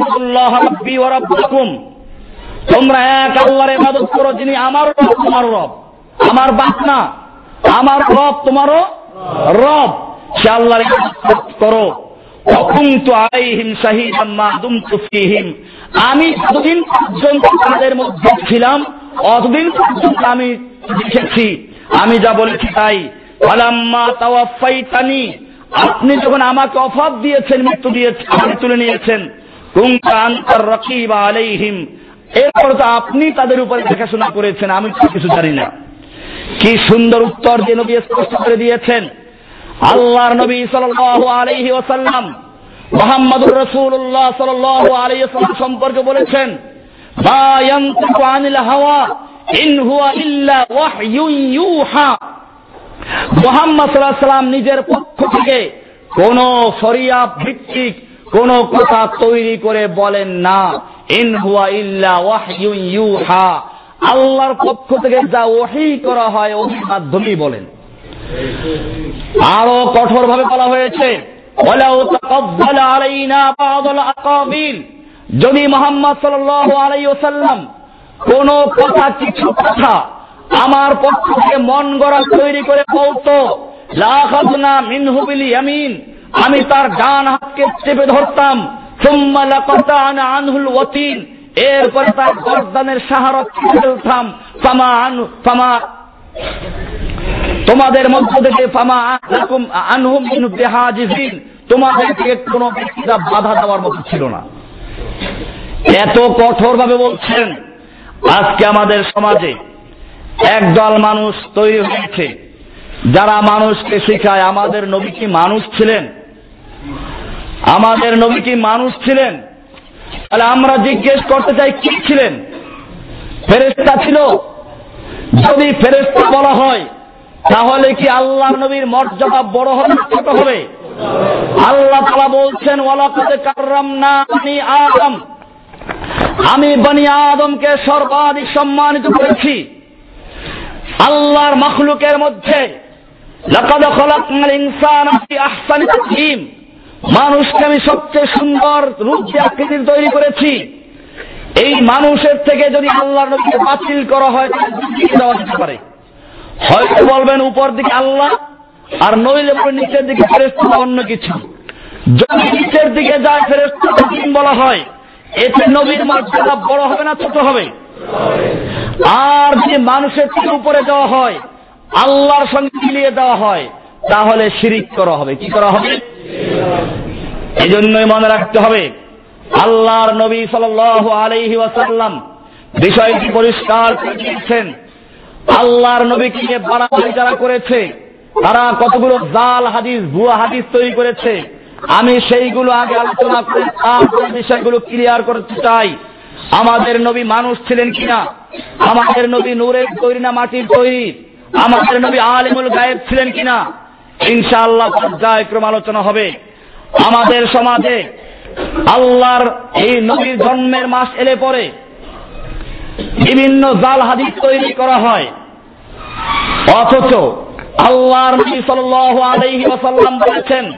তোমরা এক আল্লাহর ইবাদত করো, যিনি আমার রব, তোমার রব। আমার বাপ না, আমার রব, তোমারও রব। সে আল্লাহর করো। আমি যতদিন পর্যন্ত তাদের মধ্যে ছিলাম, অতদিন পর্যন্ত আমি দেখেছি আমি যা বলেছি তাই। ফালাম্মা আপনি যখন আমাকে অফাত দিয়েছেন, মৃত্যু দিয়েছেন তুলে নিয়েছেন আলাইহিম, এরপর তো আপনি তাদের উপরে দেখাশোনা করেছেন, আমি তো কিছু জানি না। কি সুন্দর উত্তর দিয়ে নবী স্পষ্ট করে দিয়েছেন। আল্লাহর নবী সাল্লাল্লাহু আলাইহি ওয়াসাল্লাম মুহাম্মদুর রাসূলুল্লাহ সাল্লাল্লাহু আলাইহি ওয়াসাল্লাম সম্পর্কে বলেছেন আনিল হাওয়া নিজের পক্ষ থেকে কোন শরিয়া ভিত্তিক কোন কথা তৈরি করে বলেন না। ইন হুয়া ইল্লা ইউহা। আল্লাহর পক্ষ থেকে যা ওহী করা হয় ওহির মাধ্যমেই বলেন। আরও কঠোর ভাবে বলা হয়েছে যদি মোহাম্মদ ওয়াসাল্লাম কোন কথা, কিছু কথা আমার পক্ষ থেকে মন গড়া তৈরি করে বলতো লাখাদনা মিনহু বিল ইয়ামিন। আমি তার ডান হাতকে চেপে ধরতাম আনহুল এরপরে তার গর্দানের সাহারত ফেলতাম আনু তোমাদের মধ্য থেকে ফামা আনহুম বিহাজিজিন তোমাদের থেকে কোন ব্যক্তিরা বাধা দেওয়ার মতো ছিল না। এত কঠোর ভাবে বলছেন আজকে আমাদের সমাজে একদল মানুষ তৈরি হয়েছে। যারা মানুষকে শেখায়, আমাদের নবী কি মানুষ ছিলেন? আমাদের নবী কি মানুষ ছিলেন? তাহলে আমরা জিজ্ঞেস করতে চাই, কি ছিলেন? ফেরেস্তা ছিল? যদি ফেরেস্তা বলা হয়, তাহলে কি আল্লাহ নবীর মর্যাদা বড় হবে ছোট হবে? আল্লাহ তালা বলছেন ওয়ালাকাতে কাররাম না আদম। আমি বনি আদমকে সর্বাধিক সম্মানিত করেছি। আল্লাহর মখলুকের মধ্যে মানুষকে আমি সবচেয়ে সুন্দর রূপ আকৃতির তৈরি করেছি। এই মানুষের থেকে যদি আল্লাহর নবীকে বাতিল করা হয় দেওয়া যেতে পারে। হয়তো বলবেন উপর দিকে আল্লাহ, আর নইলে নিচের দিকে ফেরেস্তা অন্য কিছু। যদি নিচের দিকে যায় ফেরেস্তা বলা হয় এতে নবীর মর্যাদা বড় হবে না ছোট হবে? আর যদি মানুষের থেকে উপরে দেওয়া হয়, আল্লাহর সঙ্গে মিলিয়ে দেওয়া হয়, তাহলে শিরিক করা হবে। কি করা হবে? এই জন্যই মনে রাখতে হবে, আল্লাহর নবী সাল আলহি ওয়াসাল্লাম বিষয়টি পরিষ্কার করে দিয়েছেন। আল্লাহর নবীকে নিয়ে বাড়াবাড়ি যারা করেছে, তারা কতগুলো জাল, হাদিস, ভুয়া হাদিস তৈরি করেছে। আমি সেইগুলো আগে আলোচনা করে তারপর বিষয়গুলো ক্লিয়ার করতে চাই। আমাদের নবী মানুষ ছিলেন কিনা? আমাদের নবী নূরের তৈরি না মাটির তৈরি? আমাদের নবী আলিমুল গায়েব ছিলেন কিনা? ইনশাআল্লাহ পর্যায়ক্রম আলোচনা হবে। আমাদের সমাজে আল্লাহর এই নবীর জন্মের মাস এলে পরে বিভিন্ন জাল হাদিস তৈরি করা হয়। অথচ আল্লাহর নবী সাল্লাল্লাহু আলাইহি ওয়াসাল্লাম বলেছেন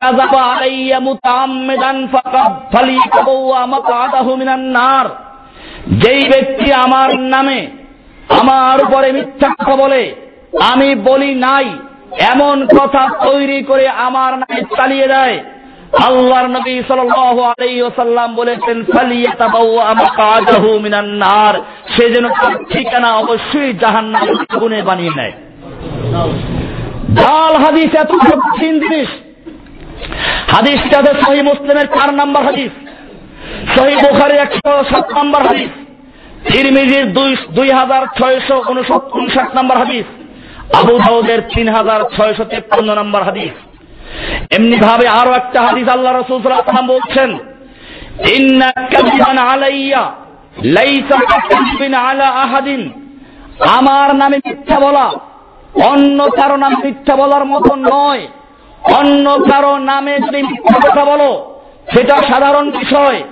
কাযাবা আলাইয়া মুতাআম্মিদান ফাকাদ ফালিয়াতাবাওয়া মাকআদাহু মিনান নার। যেই ব্যক্তি আমার নামে আমার উপরে মিথ্যা কথা বলে, আমি বলি নাই, এমন কথা তৈরি করে আমার নামে চালিয়ে দেয়। আল্লাহর নবী সাল্লাল্লাহু আলাইহি ওয়াসাল্লাম বলেছেন ফালিয়াতাবাওয়া মিনান নার। সে যেন তার ঠিকানা অবশ্যই জাহান্নামের আগুনে বানিয়ে নেয়। জাল হাদিস এত কঠিন জিনিস হাদিসটা সহি মুসলিমের চার নম্বর হাদিস। সহি বুখারি একশো সাত নম্বর হাদিস। তিরমিজির দুই দুই হাজার ছয়শো উনষাট নম্বর হাদিস। আবু দাউদের তিন হাজার ছয়শো তেপ্পান্ন নম্বর হাদিস। এমনি ভাবে আরও একটা হাদিস আল্লাহ রসুল সাল্লাম বলছেন, ইন্না কাযিবান আলাইয়া লাইসা কাযিবিন আলা আহাদিন। আমার নামে মিথ্যা বলা অন্য কারও নামে মিথ্যা বলার মতো নয়। অন্য কারও নামে যদি কথা বলো, সেটা সাধারণ বিষয়।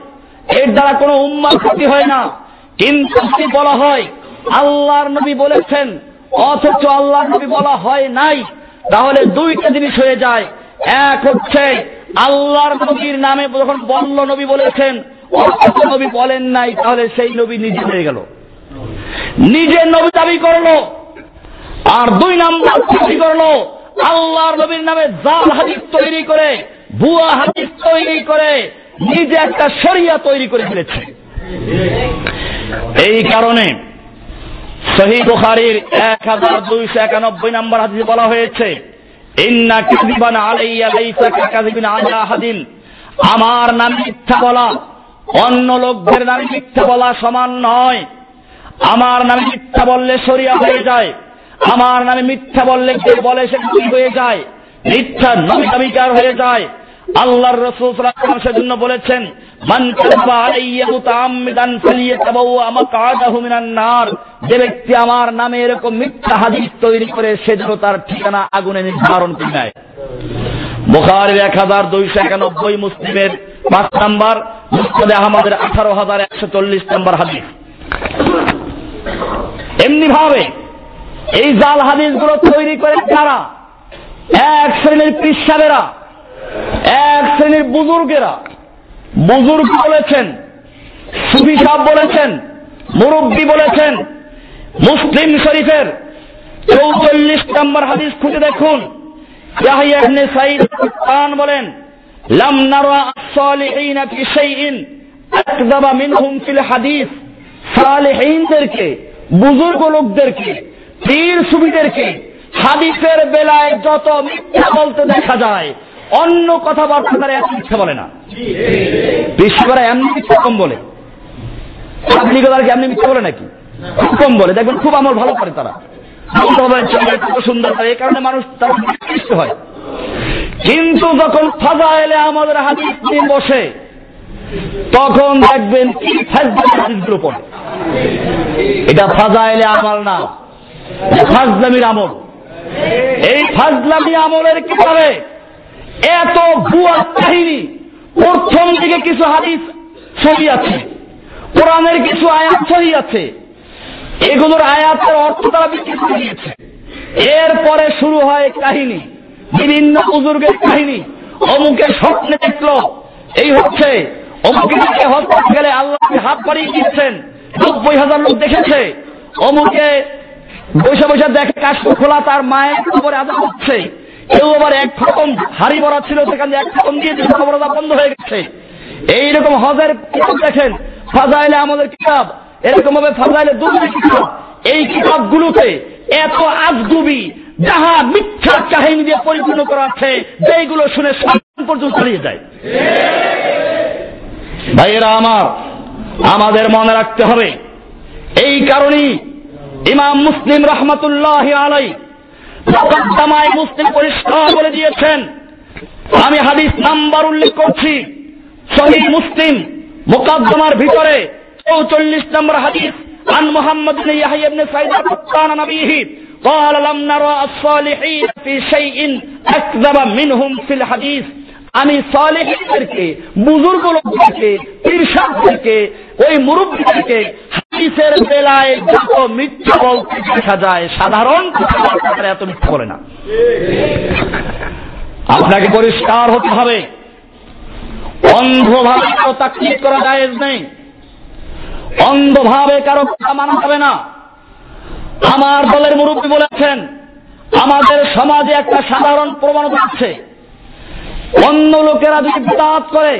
এর দ্বারা কোনো উম্মার ক্ষতি হয় না। কিন্তু বলা হয়, আল্লাহর নবী বলেছেন, অথচ আল্লাহর নবী বলা হয় নাই, তাহলে দুইটা জিনিস হয়ে যায়। এক হচ্ছে, আল্লাহর নবীর নামে যখন বল্ল নবী বলেছেন, অথচ নবী বলেন নাই, তাহলে সেই নবী নিজে হয়ে গেল। নিজের নবী দাবি করল, আর দুই নাম্বার দাবি করল আল্লাহর নবীর নামে জাল হাদিস তৈরি করে ভুয়া হাদিস তৈরি করে, নিজে একটা শরিয়া তৈরি করে ফেলেছে। এই কারণে সহি বুখারির এক হাজার দুইশো একানব্বই নম্বর হাদিসে বলা হয়েছে, ইন্না কাযিবান আলাইয়া লাইসা কাযিবিন আলা আহাদিন। আমার নাম মিথ্যা বলা, অন্য লোকদের নামে মিথ্যা বলা সমান নয়। আমার নামে মিথ্যা বললে সরিয়া হয়ে যায়। আমার নামে মিথ্যা বললে যে বলে সে ভুল হয়ে যায়। মিথ্যা নমিকার হয়ে যায়। আল্লাহর রসুল সেজন্য বলেছেন, মান আলাইয়া মিনান নার। যে ব্যক্তি আমার নামে এরকম মিথ্যা হাদিস তৈরি করে, সে যেন তার ঠিকানা আগুনে নির্ধারণ করে বুখারীর এক হাজার দুইশো একানব্বই, মুসলিমের পাঁচ নাম্বার মুস্তাদে আহমদের আঠারো হাজার একশো চল্লিশ নম্বর হাদিস। এমনি ভাবে এই জাল হাদিসগুলো তৈরি করে কারা? এক শ্রেণির পিসাবেরা, এক শ্রেণির বুজুর্গেরা। বুজুর্গ বলেছেন, সুফি সাহ বলেছেন, মুরব্বী বলেছেন, মুসলিম শরীফের চৌচল্লিশ নম্বর হাদিস খুঁজে দেখুন। বলেন, লাম নারা আস-সালিহিনা ফি শাইইন আকযাবা মিনহুম ফিল হাদিস। সালেহীনদেরকে, বুজুর্গ লোকদেরকে পীর সুবিদেরকে হাদিসের বেলায় যত মিথ্যা বলতে দেখা যায়, অন্য কথাবার্তা তারা এত মিথ্যা বলে না। বিশ্বরা এমনি মিথ্যা কম বলে। আপনি কি এমনি মিথ্যা বলে নাকি? খুব কম বলে। দেখবেন খুব আমল ভালো করে তারা। সুন্দর এই কারণে মানুষ হয়। কিন্তু যখন ফাজা এলে আমাদের হাদিস নিয়ে বসে, তখন দেখবেন কি হাদিসগুলো পড়ে। এটা ফাজা এলে আমল না। ফাজলামির আমল। এই ফাজলামি আমলের কীভাবে এত ভুয়া কাহিনী, প্রথম দিকে কিছু হাদিস সহি আছে, কোরআনের কিছু আয়াত আছে, এগুলোর আয়াতের অর্থ তারা করে দিয়েছে। এরপরে শুরু হয় কাহিনী, বিভিন্ন বুজুর্গের কাহিনী। অমুকে স্বপ্নে দেখল, এই হচ্ছে, অমুকে হসপিটাল গেলে হাত বাড়িয়ে দিচ্ছেন, নব্বই হাজার লোক দেখেছে, অমুকে বৈশা বৈশা দেখে কাশ খোলা, তার মায়ের খবরে আদা হচ্ছে। কেউ আবার এক ফকম হাড়ি ভরা ছিল, সেখানে এক ফকম দিয়ে খবর বন্ধ হয়ে গেছে। এইরকম হজের কিতাব দেখেন, ফাজাইলে আমাদের কিতাব, এরকম ভাবে ফাজাইলে দুটো কিতাব। এই কিতাবগুলোতে এত আজগুবি, যাহা মিথ্যা কাহিনী দিয়ে পরিপূর্ণ করা আছে যেগুলো শুনে সামনে পর্যন্ত হারিয়ে যায়। ভাইয়েরা আমার, আমাদের মনে রাখতে হবে, এই কারণেই ইমাম মুসলিম রহমতুল্লাহ আলাই মোকদ্দমায় মুসলিম পরিষ্কার বলে দিয়েছেন আমি হাদিস নাম্বার উল্লেখ করছি শহীদ মুসলিম মোকদ্দমার ভিতরে চৌচল্লিশ নম্বর হাদিস عن محمد بن يحيى بن سعيد القطان نبيه قال لم نرى الصالحين في شيء أكذب منهم في الحديث আমি সালেহদেরকে বুজুর্গ লোকদেরকে পীরসাদদেরকে ওই মুরব্বীদেরকে হাদিসের বেলায় যত মিথ্যা বলতে দেখা যায়, সাধারণ এত মিথ্যা বলে না। আপনাকে পরিষ্কার হতে হবে। অন্ধভাবে কারও তাকলিফ করা যায় নেই। অন্ধভাবে কারও কথা মানা যাবে না। আমার দলের মুরব্বী বলেছেন, আমাদের সমাজে একটা সাধারণ প্রবণতা আছে অন্য লোকেরা যদি বেদাত করে,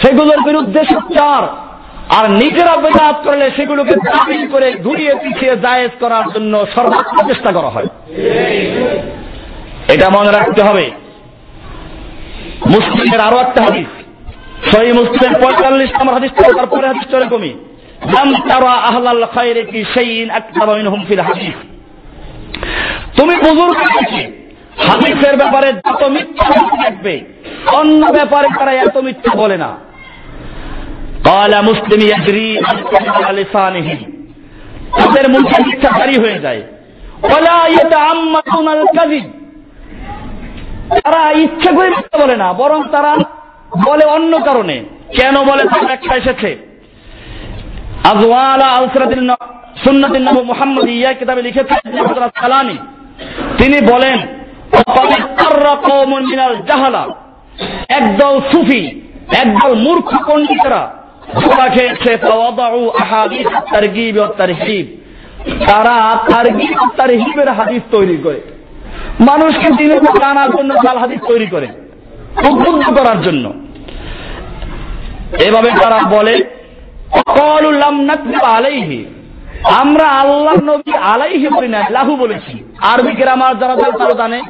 সেগুলোর বিরুদ্ধে সোচ্চার। আর নিজেরা বেদাত করলে সেগুলোকে দাবি করে ঘুরিয়ে পিছিয়ে জায়েজ করার জন্য সর্বোচ্চ চেষ্টা করা হয়। এটা মনে রাখতে হবে। মুসলিমের আরও একটা হাদিস। সহি মুসলিমের পঁয়তাল্লিশ নম্বর হাদিস তারপরে হাদিস চলে কমি তুমি বুজুর্গ হাদিসের ব্যাপারে যত মিথ্যা থাকবে, অন্য ব্যাপারে তারা এত মিথ্যা বলে না। কয়লা মুসলিম তাদের মুখে হয়ে যায়। তারা ইচ্ছে করে মিথ্যা বলে না, বরং তারা বলে অন্য কারণে। কেন বলে? এসেছে। আজওয়ালা আলসরাদিন ইয়া কিতাবে লিখেছেন তিনি বলেন একদল সুফি, একদল মূর্খ পণ্ডিতরা খেয়েছে তারা হাদিস তৈরি করে। মানুষকে দিনে জন্য জাল হাদিস তৈরি করে উদ্বুদ্ধ করার জন্য। এভাবে তারা বলে আলাইহি। আমরা আল্লাহ নবী আলাইহি বলি না লাহু বলেছি। আরবি গ্রামার যারা তারা জানে,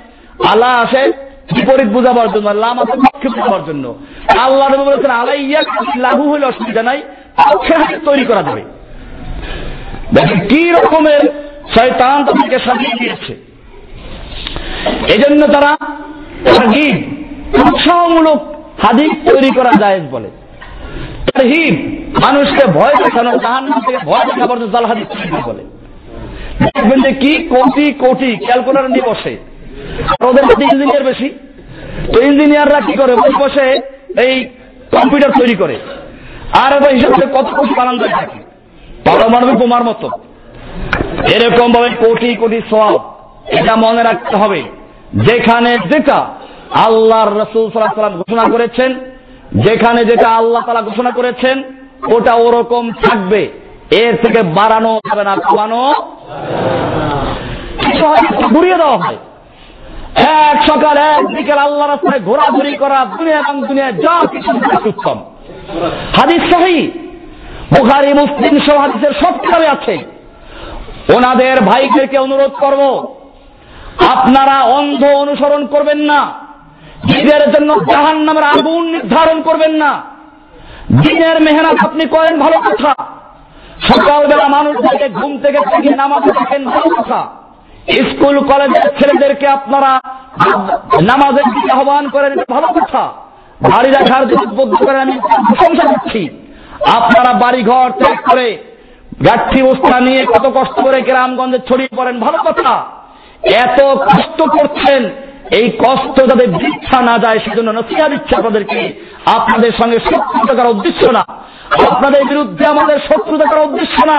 আল্লাহ আসে বিপরীত বুঝাবার জন্য, লাম আছে পক্ষে বুঝাবার জন্য। আল্লাহ নবী বলেছেন, আলাইয়া লাহু হলে অসুবিধা নাই তৈরি করা যাবে। কি রকমের শয়তান তাদেরকে সাজিয়ে দিয়েছে। এই জন্য তারা উৎসাহমূলক হাদিস তৈরি করা যায় বলে। তারহিব মানুষকে ভয় দেখানো জাহান থেকে ভয় দেখাবার জন্য জাল হাদিস তৈরি বলে। দেখবেন যে কি কোটি কোটি ক্যালকুলেটর নিয়ে বসে। ওদের মধ্যে ইঞ্জিনিয়ার বেশি। তো ইঞ্জিনিয়াররা কি করে? বসে বসে এই কম্পিউটার তৈরি করে। আর এবার হিসাব কত কোটি বানান যায় থাকে পারমাণবিক বোমার মতো। এরকম ভাবে কোটি কোটি সব এটা মনে রাখতে হবে। যেখানে যেটা আল্লাহর রসুল সাল্লাম ঘোষণা করেছেন, যেখানে যেটা আল্লাহ তালা ঘোষণা করেছেন, ওটা ওরকম থাকবে। এর থেকে বাড়ানো হবে না, কমানো ঘুরিয়ে দেওয়া হয়। এক সকাল, এক বিকেল আল্লাহ রাস্তায় ঘোরাঘুরি করা, দুনিয়া এবং দুনিয়া যা কিছু উত্তম। হাদিস সহি, বুখারি, মুসলিম সহ হাদিসের সব কিতাবে আছে। ওনাদের ভাইদেরকে অনুরোধ করব, আপনারা অন্ধ অনুসরণ করবেন না নিজের জন্য জাহান নামের আগুন নির্ধারণ করবেন না। দিনের মেহনত আপনি করেন ভালো কথা। সকালবেলা মানুষদেরকে ঘুম থেকে থেকে নামাজে দেখেন ভালো কথা। স্কুল, কলেজের ছেলেদেরকে আপনারা নামাজের দিকে আহ্বান করেন ভালো কথা। বাড়ি রাখার জন্য উদ্বুদ্ধ করেন, আমি প্রশংসা করছি। আপনারা বাড়ি ঘর ত্যাগ করে গাঠি বস্তা নিয়ে কত কষ্ট করে গ্রামগঞ্জে ছড়িয়ে পড়েন, ভালো কথা। এত কষ্ট করছেন, এই কষ্ট যাতে বৃক্ষা না যায়, সেজন্য নসিয়া দিচ্ছে আপনাদেরকে। আপনাদের সঙ্গে শত্রুতা করার উদ্দেশ্য না। আপনাদের বিরুদ্ধে আমাদের শত্রুতা করার উদ্দেশ্য না।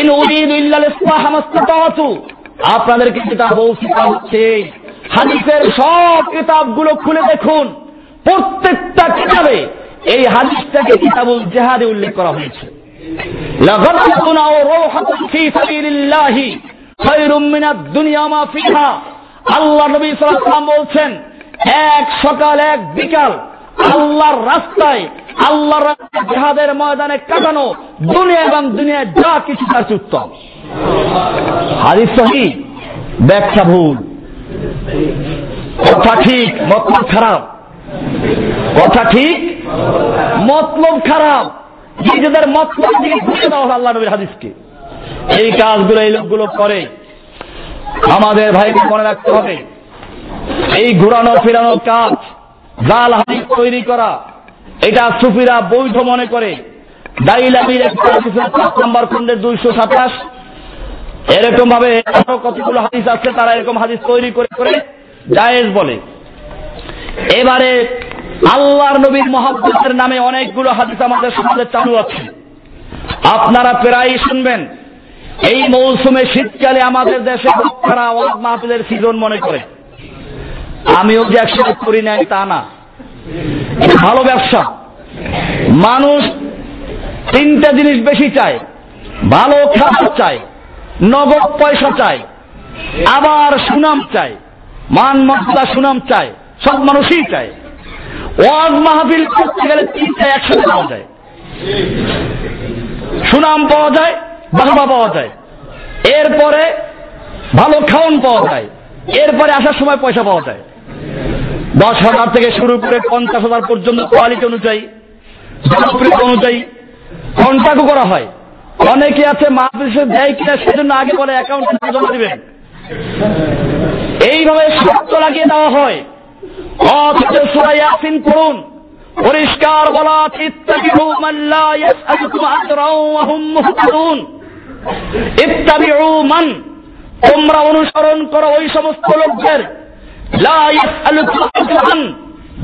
ইন উদিদ ইল্লাল ইসলাহামাস্তু আপনাদেরকে যেটা বলছি তা হচ্ছে, হাদিসের সব কিতাবগুলো খুলে দেখুন। প্রত্যেকটা কিতাবে এই হাদিসটাকে কিতাবুল জেহাদে উল্লেখ করা হয়েছে। আল্লাহ নবী সাল্লাল্লাহু বলছেন, এক সকাল, এক বিকাল আল্লাহর রাস্তায়, আল্লাহর জেহাদের ময়দানে কাটানো দুনিয়া এবং দুনিয়ায় যা কিছু তার উত্তম। হাদিস সহি, ব্যাখ্যা ভুল। কথা ঠিক, মতলব খারাপ। কথা ঠিক, মতলব খারাপ। নিজেদের মতলব দিকে ঘুরে দেওয়া আল্লাহ নবীর হাদিসকে। এই কাজগুলো, এই লোকগুলো করে। আমাদের ভাইকে মনে রাখতে হবে, এই ঘুরানো, ফিরানো কাজ, জাল হাদিস তৈরি করা, এটা সুফিরা বৈধ মনে করে। দাইলামির একটা পাঁচ নম্বর খন্ডের দুইশো সাতাশ এরকম ভাবে আরও কতগুলো হাদিস আছে, তারা এরকম হাদিস তৈরি করে করে জায়েজ বলে। এবারে আল্লাহর নবীর মহাব্বতের নামে অনেকগুলো হাদিস আমাদের সমাজে চালু আছে। আপনারা প্রায় শুনবেন, এই মৌসুমে শীতকালে আমাদের দেশে ভক্তরা ওয়াজ মাহফিলের সিজন মনে করে। আমিও যে একসাথে করি নাই, তা না। ভালো ব্যবসা। মানুষ তিনটা জিনিস বেশি চায়, ভালো খাবার চায়। নগদ পয়সা চাই, আবার সুনাম চাই, মান মর্যাদা সুনাম চাই সব মানুষই চায় ওয়াজ মাহফিল করতে গেলে তিনটা একসাথে পাওয়া যায়। সুনাম পাওয়া যায়, বাহবা পাওয়া যায়। এরপরে ভালো খাওয়ান পাওয়া যায়, এরপরে আসার সময় পয়সা পাওয়া যায়। দশ হাজার থেকে শুরু করে পঞ্চাশ হাজার পর্যন্ত কোয়ালিটি অনুযায়ী অনুযায়ী কন্ট্যাক্ট করা হয়। অনেকে আছে মাদ্রাসে দেয় কিনা সেজন্য আগে বলে অ্যাকাউন্টে জমা দিবেন। এইভাবে শর্ত লাগিয়ে দেওয়া হয়। অথচ সুরাই আসিন করুন পরিষ্কার বলা মান তোমরা অনুসরণ করো ওই সমস্ত লোকদের।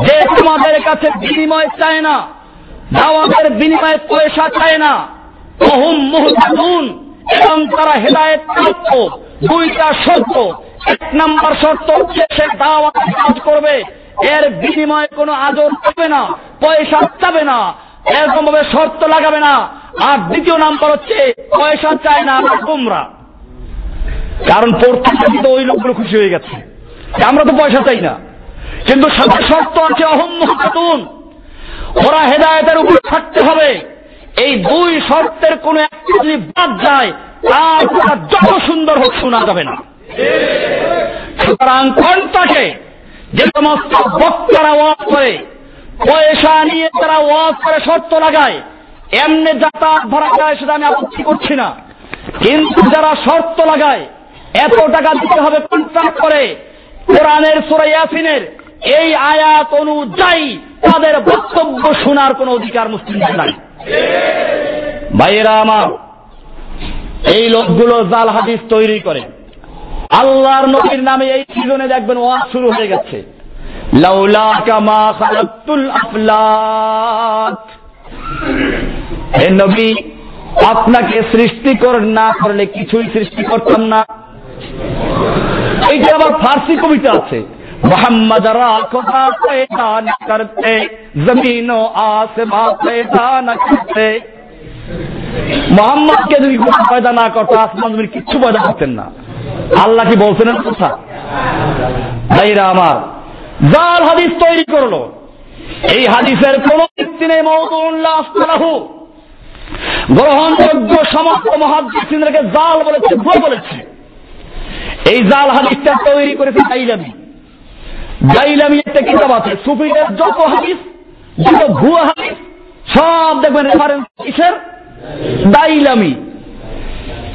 যে তোমাদের কাছে বিনিময় চায় না, দাওয়াতের বিনিময়ে পয়সা চায় না। ওহুম মুহতাদুন, এবং তারা হেদায়েত প্রাপ্ত। দুইটা শর্ত। এক নাম্বার শর্ত হচ্ছে সে দাওয়াত কাজ করবে। এর বিনিময়ে কোনো আদর পাবে না, পয়সা চাবে না এরকম ভাবে শর্ত লাগাবে না। আর দ্বিতীয় নাম্বার হচ্ছে, পয়সা চায় না তোমরা কারণ প্রথম তো ওই লোকগুলো খুশি হয়ে গেছে। আমরা তো পয়সা চাই না। কিন্তু সাথে শর্ত আছে অহম মহাতুন ওরা হেদায়তের উপর থাকতে হবে। এই দুই শর্তের কোন একটা যদি বাদ যায়, তার যত সুন্দর হোক শোনা যাবে না। সুতরাং কণ্ঠকে যে সমস্ত বক্তারা ওয়াজ করে, পয়সা নিয়ে তারা ওয়াজ করে, শর্ত লাগায়, এমনি যাতায়াত ভরা যায় সেটা আমি আপত্তি করছি না। কিন্তু যারা শর্ত লাগায়, এত টাকা দিতে হবে কন্ট্রাক্ট করে, কোরআনের সুরাইয়াসিনের এই আয়াত অনুযায়ী তাদের বক্তব্য শোনার কোন অধিকার মুসলিমদের নাই। ভাইয়েরা আমার, এই লোকগুলো জাল হাদিস তৈরি করে। আল্লাহর নবীর নামে এই সিজনে দেখবেন ওয়াজ শুরু হয়ে গেছে। নবী, আপনাকে সৃষ্টি কর, না করলে কিছুই সৃষ্টি করতাম না। এইটা আবার ফার্সি কবিতা আছে। मोहम्मद खुदा पैदा न करते जमीनो आसमां पैदा न करते মোহাম্মদকে যদি খুদা পয়দা না করতো আসমান জমির কিচ্ছু পয়দা করতেন না আল্লাহ কি বলছেন কথা ভাইরা আমার জাল হাদিস তৈরি করলো এই হাদিসের কোন ভিত্তি নেই মৌদুল্লাহ আস্তালাহু গ্রহণযোগ্য সমস্ত মহাদিসকে জাল বলেছে ভুল বলেছে এই জাল হাদিসটা তৈরি করেছে দাইলামি দাইলামি একটা কিতাব আছে, সুফিদের যত হাদিস, যত ভুয়া হাদিস, সব দেখবেন রেফারেন্স কিসের? দাইলামি।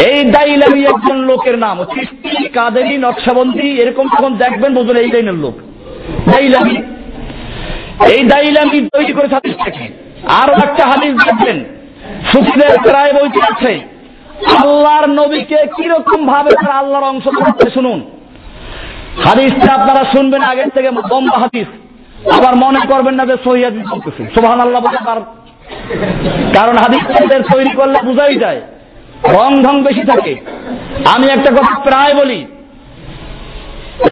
এই দাইলামি একজন লোকের নাম চিস্তি কাদেরি, নকশাবন্দি, এরকম যখন দেখবেন এই লাইনের লোক। দাইলামি। এই দাইলামি তৈরি করে হাদিসটাকে আরও একটা হাদিস দেখবেন, সুফিদের প্রায় বইতে আছে, আল্লাহর নবীকে কীরকম ভাবে তারা আল্লাহর অংশ করতে শুনুন। হাদিসটা আপনারা শুনবেন আগের থেকে বম্বা হাদিস। আবার মনে করবেন না যে সহিদ সোহান আল্লাহ বলে তার কারণ হাদিসদের তৈরি করলে বোঝাই যায়। রং ঢং বেশি থাকে। আমি একটা কথা প্রায় বলি।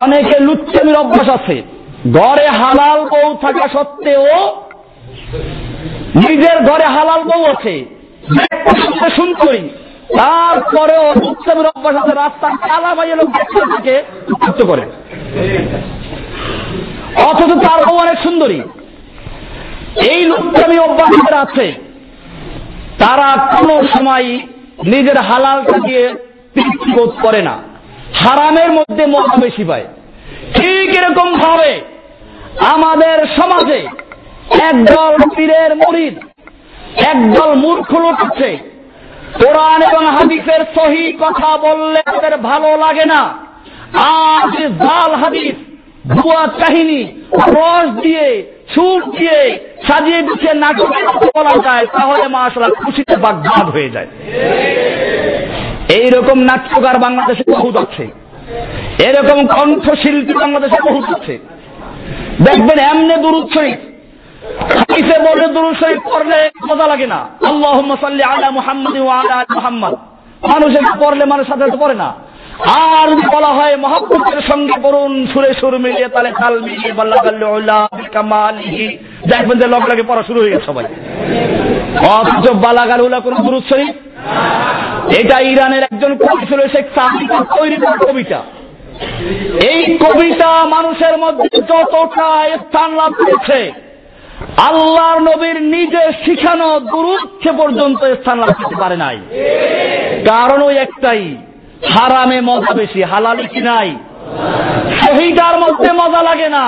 অনেকে লুচ্চামির অভ্যাস আছে। ঘরে হালাল বউ থাকা সত্ত্বেও নিজের ঘরে হালাল বউ আছে। শুনতই তারপরেও লুচ্চামির অভ্যাস আছে, রাস্তার কালা বাইয়ে লোক থাকে উত্তপ্ত করে। অথচ তার অনেক সুন্দরী। এই লুচ্চামি অভ্যাসের আছে। তারা কোন সময় নিজের দিয়ে তৃপ্তি বোধ করে না। হারামের মধ্যে মহা বেশি পায়। ঠিক এরকম ভাবে আমাদের সমাজে একদল পীরের মরিদ, একদল মূর্খ লোক আছে। কোরআন এবং হাদিসের সহি কথা বললে তাদের ভালো লাগে না। আজ জাল হাদিস, ভুয়া কাহিনী, রস দিয়ে, সুর দিয়ে সাজিয়ে গুছিয়ে নাটকের বলা যায়, তাহলে মাসালা খুশিতে বাগবাদ হয়ে যায়। এইরকম নাট্যকার বাংলাদেশে বহুত আছে। এরকম কণ্ঠশিল্পী বাংলাদেশে বহুত আছে। দেখবেন এমনি শরীফ হাদিসে বলে দুরুদ শরীফ পড়লে মজা লাগে না। সাল্লি আলা মুহাম্মদ আলা মুহাম্মদ। মানুষের পড়লে মানুষ সাথে পড়ে না। আর বলা হয় মহাপুরের সঙ্গে পড়ুন, সুরে সুর মিলিয়ে তালে তাল মিলিয়ে কামালিহি দেখবেন যে পড়া শুরু হয়ে সবাই। অথচ কোন দুরুদ শরীফ? এটা ইরানের একজন কবি ছিল তৈরি কবিতা। এই কবিতা মানুষের মধ্যে যতটা স্থান লাভ করেছে আল্লাহর নবীর নিজে শিখানো দূরত্বে পর্যন্ত স্থান লাভ করতে পারে নাই। কারণ ওই একটাই, হারামে মজা বেশি, হালালি কি নাই? শহীদার মধ্যে মজা লাগে না,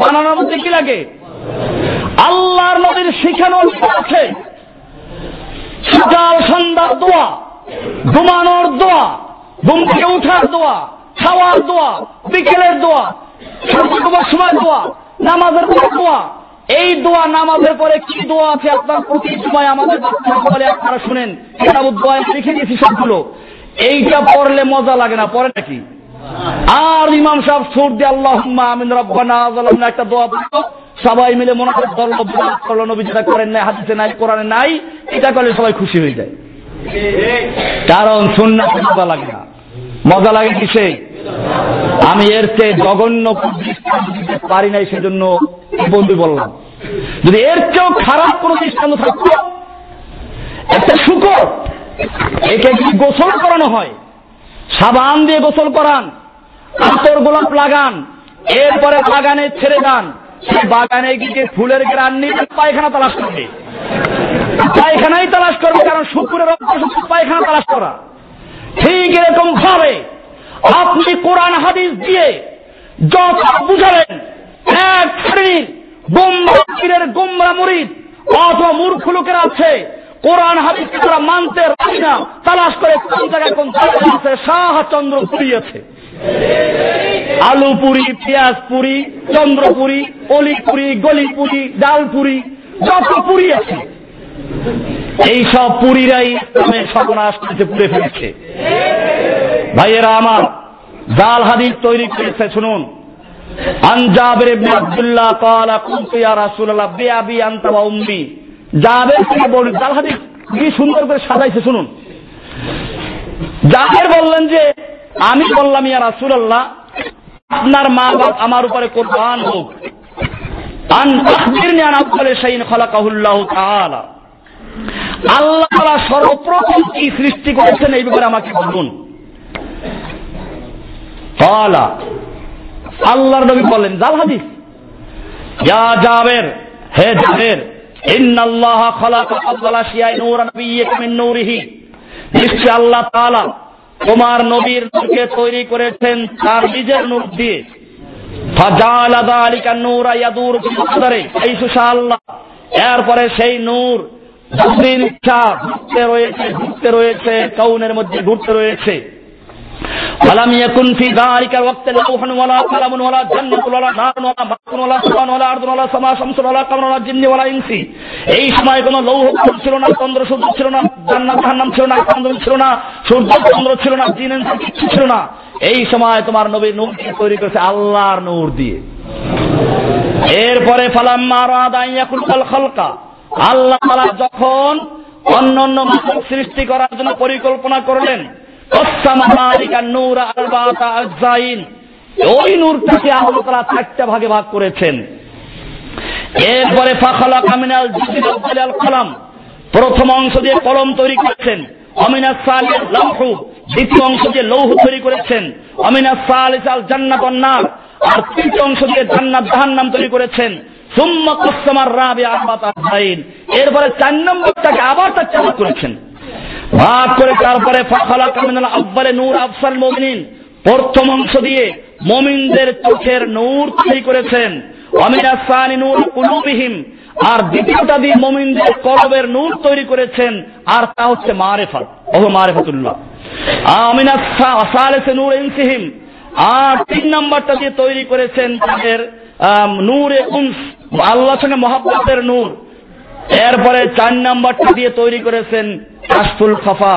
বানানোর মধ্যে কি লাগে? আল্লাহর নবীর শিখানো আছে সকাল সন্ধ্যার দোয়া, ঘুমানোর দোয়া, ঘুম থেকে উঠার দোয়া, খাওয়ার দোয়া, বিকেলের দোয়া সময় দোয়া, নামাজের দোয়া এই দোয়া নামাজের পরে কি দোয়া আছে? আপনার প্রতি সময় আমাদের বলে, আপনারা শুনেন এটা দোয়া লিখে দিয়েছি সবগুলো। এইটা পড়লে মজা লাগে না পরে নাকি? আর ইমাম সাহেব সুর দিয়ে আল্লাহ আমিন, রব্বানা জালামনা একটা দোয়া পড়ল সবাই মিলে মনে করে ধরলো করল নবী করেন নাই, হাদিসে নাই, কোরআনে নাই। এটা করলে সবাই খুশি হয়ে যায়। কারণ শুননা মজা লাগে না। মজা লাগে কি কিসে? আমি এর চেয়ে জঘন্য পারি নাই সেজন্য বন্ধু বললাম। যদি এর চেয়েও খারাপ কোন দৃষ্টান্ত থাকতো, একটা শুকর, একে কি গোসল করানো হয়? সাবান দিয়ে গোসল করান, আতর গোলাপ লাগান, এরপরে বাগানে ছেড়ে দেন সেই বাগানে গিয়ে ফুলের গ্রান নিয়ে পায়খানা তালাশ করবে। পায়খানাই তালাশ করবে, কারণ শুকুরের অভ্যাস পায়খানা তালাশ করা। ঠিক এরকম ভাবে আপনি কোরআন, হাদিস দিয়ে যত বুঝাবেন, এক শ্রেণির গোমরা গোমরা মরিদ অথবা মূর্খ লোকের আছে, কোরআন, হাদিস তারা মানতে রাজি না, তালাশ করে কোন জায়গায় কোন জায়গায় আছে? শাহচন্দ্র পুরিয়েছে আলু পুরি পেঁয়াজ পুরি চন্দ্রপুরি, অলিপুরি, গলিপুরি, ডালপুরি, যত পুরি আছে। এই সব পুরীরাই ইসলামের সর্বনাশ করেছে, পুড়ে ফেলেছে। ভাইয়েরা আমার জাল হাদিস তৈরি করেছে শুনুন আনজাবের ইবনে আব্দুল্লাহ قال كنت يا رسول الله بأبي أنت وأمي জাবের থেকে বলি জাল হাদিস কি সুন্দর করে সাজাইছে শুনুন জাবের বললেন যে আমি বললাম ইয়া রাসূলুল্লাহ আপনার মা বাপ আমার উপরে কোরবান হোক আন আখবিরনি আন আফদালি শাইইন খালাকাহুল্লাহু তাআলা আল্লাহ তাআলা সর্বপ্রথম কি সৃষ্টি করেছেন এই ব্যাপারে আমাকে বলুন কালা আল্লাহর নবী বলেন জাল হাদিস। জাবের, হে জাবের, ইন্নাল্লাহ শিয়াই নূর মিন নূরিহি। নিশ্চয় আল্লাহ তাআলা তোমার নবীর নূরকে তৈরি করেছেন তার নিজের নূর দিয়ে। ইয়াদুর এরপরে সেই নূর ঘুরতে রয়েছে ঘুরতে রয়েছে, কৌনের মধ্যে ঘুরতে রয়েছে। ولم يكن في ذلك الوقت لوح ولا قلم ولا جنة ولا نار ولا ملك ولا سمان ولا أرض ولا سماء شمس ولا قمر ولا জিন্ন ولا إنس এই সময় কোনো লৌহ ছিল না চন্দ্র সূর্য ছিল না জান্নাত জাহান্নাম ছিল না চন্দ্র ছিল না সূর্য চন্দ্র ছিল না জিন কিছু ছিল না এই সময় তোমার নবী নূর তৈরি করেছে আল্লাহর নূর দিয়ে এরপরে ফালাম্মা রাদা ইয়াকুল খালকা আল্লাহ তাআলা যখন অন্য অন্য মানুষ সৃষ্টি করার জন্য পরিকল্পনা করলেন ওই নূরটাকে আল্লাহ তারা ভাগে ভাগ করেছেন। এরপরে ফাখালা কামিনাল আল প্রথম অংশ দিয়ে কলম তৈরি করেছেন। দ্বিতীয় অংশ দিয়ে লৌহ তৈরি করেছেন। আল জান্নাত নার। আর তৃতীয় অংশ দিয়ে জান্নাত তৈরি করেছেন। সুম্মা কসমার আহমাত এরপরে চার নম্বরটাকে আবার চালু করেছেন। ভাগ করে তারপরে কামিনাল আব্বালে নূর আফসাল মমিনিন প্রথম অংশ দিয়ে মমিনদের চোখের নূর তৈরি করেছেন। অমিনা সানি নূর আর দ্বিতীয়টা দিয়ে মমিনদের কলবের নূর তৈরি করেছেন, আর তা হচ্ছে মারেফাত। ওহ মারেফাতুল্লাহ। আমিনা সালেসে নূর ইনসিহিম। আর তিন নম্বরটা দিয়ে তৈরি করেছেন তাদের নূরে উনস। আল্লাহর সঙ্গে মহাব্বতের নূর। এরপরে চার নাম্বারটা দিয়ে তৈরি করেছেন কাশফুল খাফা।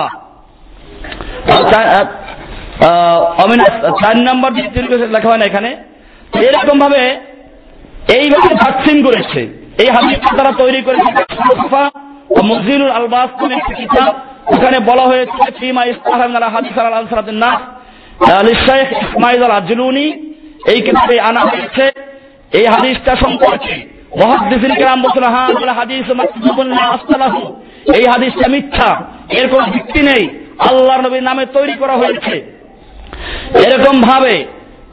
চার নাম্বার দিয়ে তৈরি করেছেন, লেখা হয় না এখানে। এরকম ভাবে এইভাবে তাকসিম করেছে। এই হাদিসটা তারা তৈরি করেছে খাফা আলবাস নামে একটি কিতাব। ওখানে বলা হয়েছে, ফিমা ইস্তাহান আলা হাদিস আল আনসারাতিন নাস ইসমাইল আল আজলুনি এই কিতাবে আনা হয়েছে। এই হাদিসটা সম্পর্কে কেরাম হ্যাঁ হাদিস এই হাদিসটা মিথ্যা। এর কোন ভিত্তি নেই। আল্লাহর নবীর নামে তৈরি করা হয়েছে। এরকম ভাবে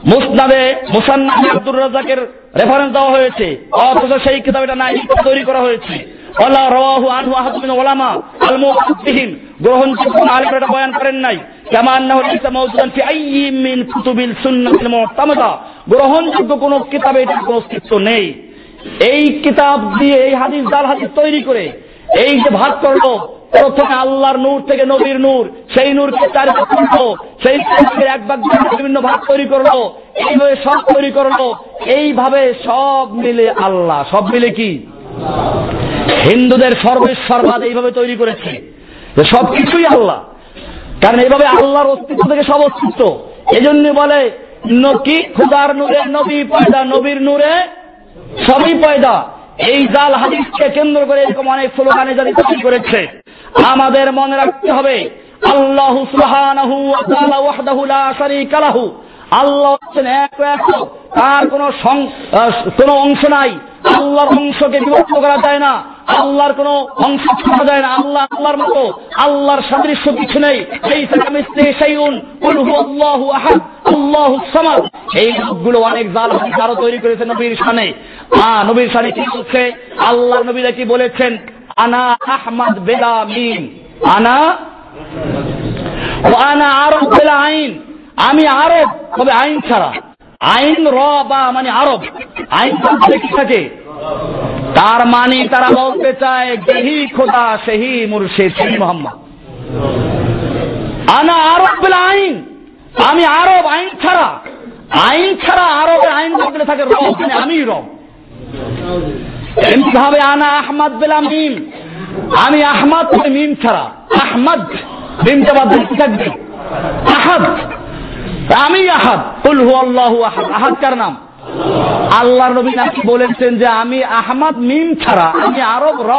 মুসনাদে মুসান্নাদ আব্দুর রাজাকের রেফারেন্স দেওয়া হয়েছে। অথচ সেই কিতাব এটা নাই তৈরি করা হয়েছে। আনহু গ্রহণযোগ্য আলেম এটা বয়ান করেন নাই। কামা আন্নাহু লাইসা ফি মিন কুতুবিল মুতামাদা। গ্রহণযোগ্য কোন কিতাবে এটার কোন অস্তিত্ব নেই। এই কিতাব দিয়ে, এই হাদিস জাল হাদিস তৈরি করে, এই যে ভাগ করল, প্রথমে আল্লাহর নূর থেকে নবীর নূর, সেই নূরকে চার ভাগ করল সেই এক ভাগ বিভিন্ন ভাগ তৈরি করল, এইভাবে সব তৈরি করল, এইভাবে সব মিলে আল্লাহ। সব মিলে কি? হিন্দুদের সর্বেশ্বরবাদ এইভাবে তৈরি করেছে সব কিছুই আল্লাহ। কারণ এইভাবে আল্লাহর অস্তিত্ব থেকে সব অস্তিত্ব। এই জন্য বলে কি খুদার নূরে নবী, পয়দা নবীর নূরে সবই পয়দা। এই জাল হাদিসকে কেন্দ্র করে এরকম অনেক স্লোগানে জারি তৈরি করেছে। আমাদের মনে রাখতে হবে, আল্লাহ ওয়াহদাহু লা শারীকা লাহু। আল্লাহ হচ্ছেন এক এক। তার কোন অংশ নাই। আল্লাহর অংশকে বিভক্ত করা যায় না। আল্লাহর কোন অংশ করা যায় না। আল্লাহ আল্লাহর মতো। আল্লাহর সাদৃশ্য কিছু নেই। এই সেইউন আল্লাহু আহাদ। আল্লাহু এই অনেক জাল তৈরি করেছে নবীর শানে। আ নবীর শানে কি বলছে? আল্লাহ নবীরা কি বলেছেন, আনা আহমদ বেলা মিন। আনা? আনা আরব বেলা আইন। আমি আরব, তবে আইন ছাড়া। আইন র বা মানে আরব। আইন থাকে? তার মানে তারা বলতে চায় যেহি খোদা সেহি মুর্শিদ মোহাম্মদ। আনা আরব বেলা আইন। আমি আরব, আইন ছাড়া। আইন ছাড়া আরবের আইন বলতে থাকে রব মানে আমি রব। ভাবে আনা আহমদ বেলা মিম। আমি আহমদ মিম ছাড়া। আহমদ, মিমটা বাদ থাকবে? আহাদ। আমি আহাদ। কুল হু আল্লাহ আহাদ। আহাদ কার নাম? আল্লাহর নবী নাকি বলেছেন যে আমি আহমদ মিম ছাড়া, আমি আরব র,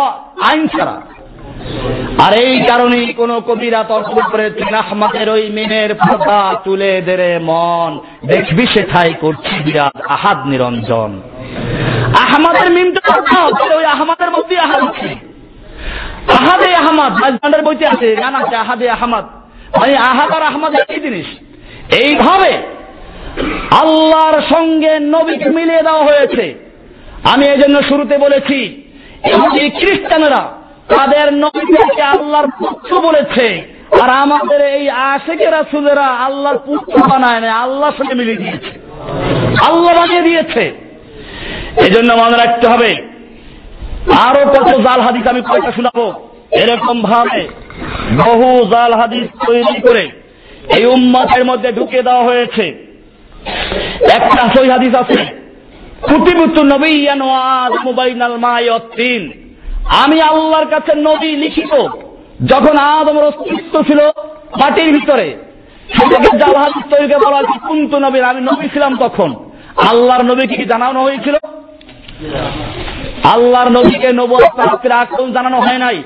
আইন ছাড়া। আর এই কারণেই কোন কবিরা তর্ক করেছেন আহমদের ওই মিমের ফাঁকা তুলে দেরে মন। দেখবি সেথাই করছি বিরাট আহাদ নিরঞ্জন। আহমদের মিমটা ওই আহমদের মধ্যে আহাদ আছে। আহাদে আহমদ রাজবান্ডার বইতে আছে গান আছে আহাদে আহমদ। মানে আহাদ আর আহমদ একই জিনিস। এইভাবে আল্লাহর সঙ্গে নবীকে মিলিয়ে দেওয়া হয়েছে। আমি এই জন্য শুরুতে বলেছি খ্রিস্টানেরা তাদের নবীকে আল্লাহর পুত্র বলেছে। আর আমাদের এই আশেকে রাসুলেরা আল্লাহর পুত্র বানায় না আল্লাহর সঙ্গে মিলিয়ে দিয়েছে আল্লাহ বানিয়ে দিয়েছে। এই জন্য মনে রাখতে হবে, আরও কত জাল হাদিস আমি কয়টা শোনাবো। এরকম ভাবে বহু জাল হাদিস তৈরি করে এই উম্মাদের মধ্যে ঢুকে দেওয়া হয়েছে। একটা সই হাদিস আছে কুতিবুত্তু নবীয়ান ওয়াদ মুবাইনাল মায়াতিন আমি আল্লাহর কাছে নবী লিখিত। যখন আদমের অস্তিত্ব ছিল মাটির ভিতরে সেটাকে জাল হাদিস তৈরি করে বলা হয়েছে, কুন্তু নবীর? আমি নবী ছিলাম তখন। আল্লাহর নবীকে কি জানানো হয়েছিল? আল্লাহর নবীকে নবীর আকল জানানো হয় নাই।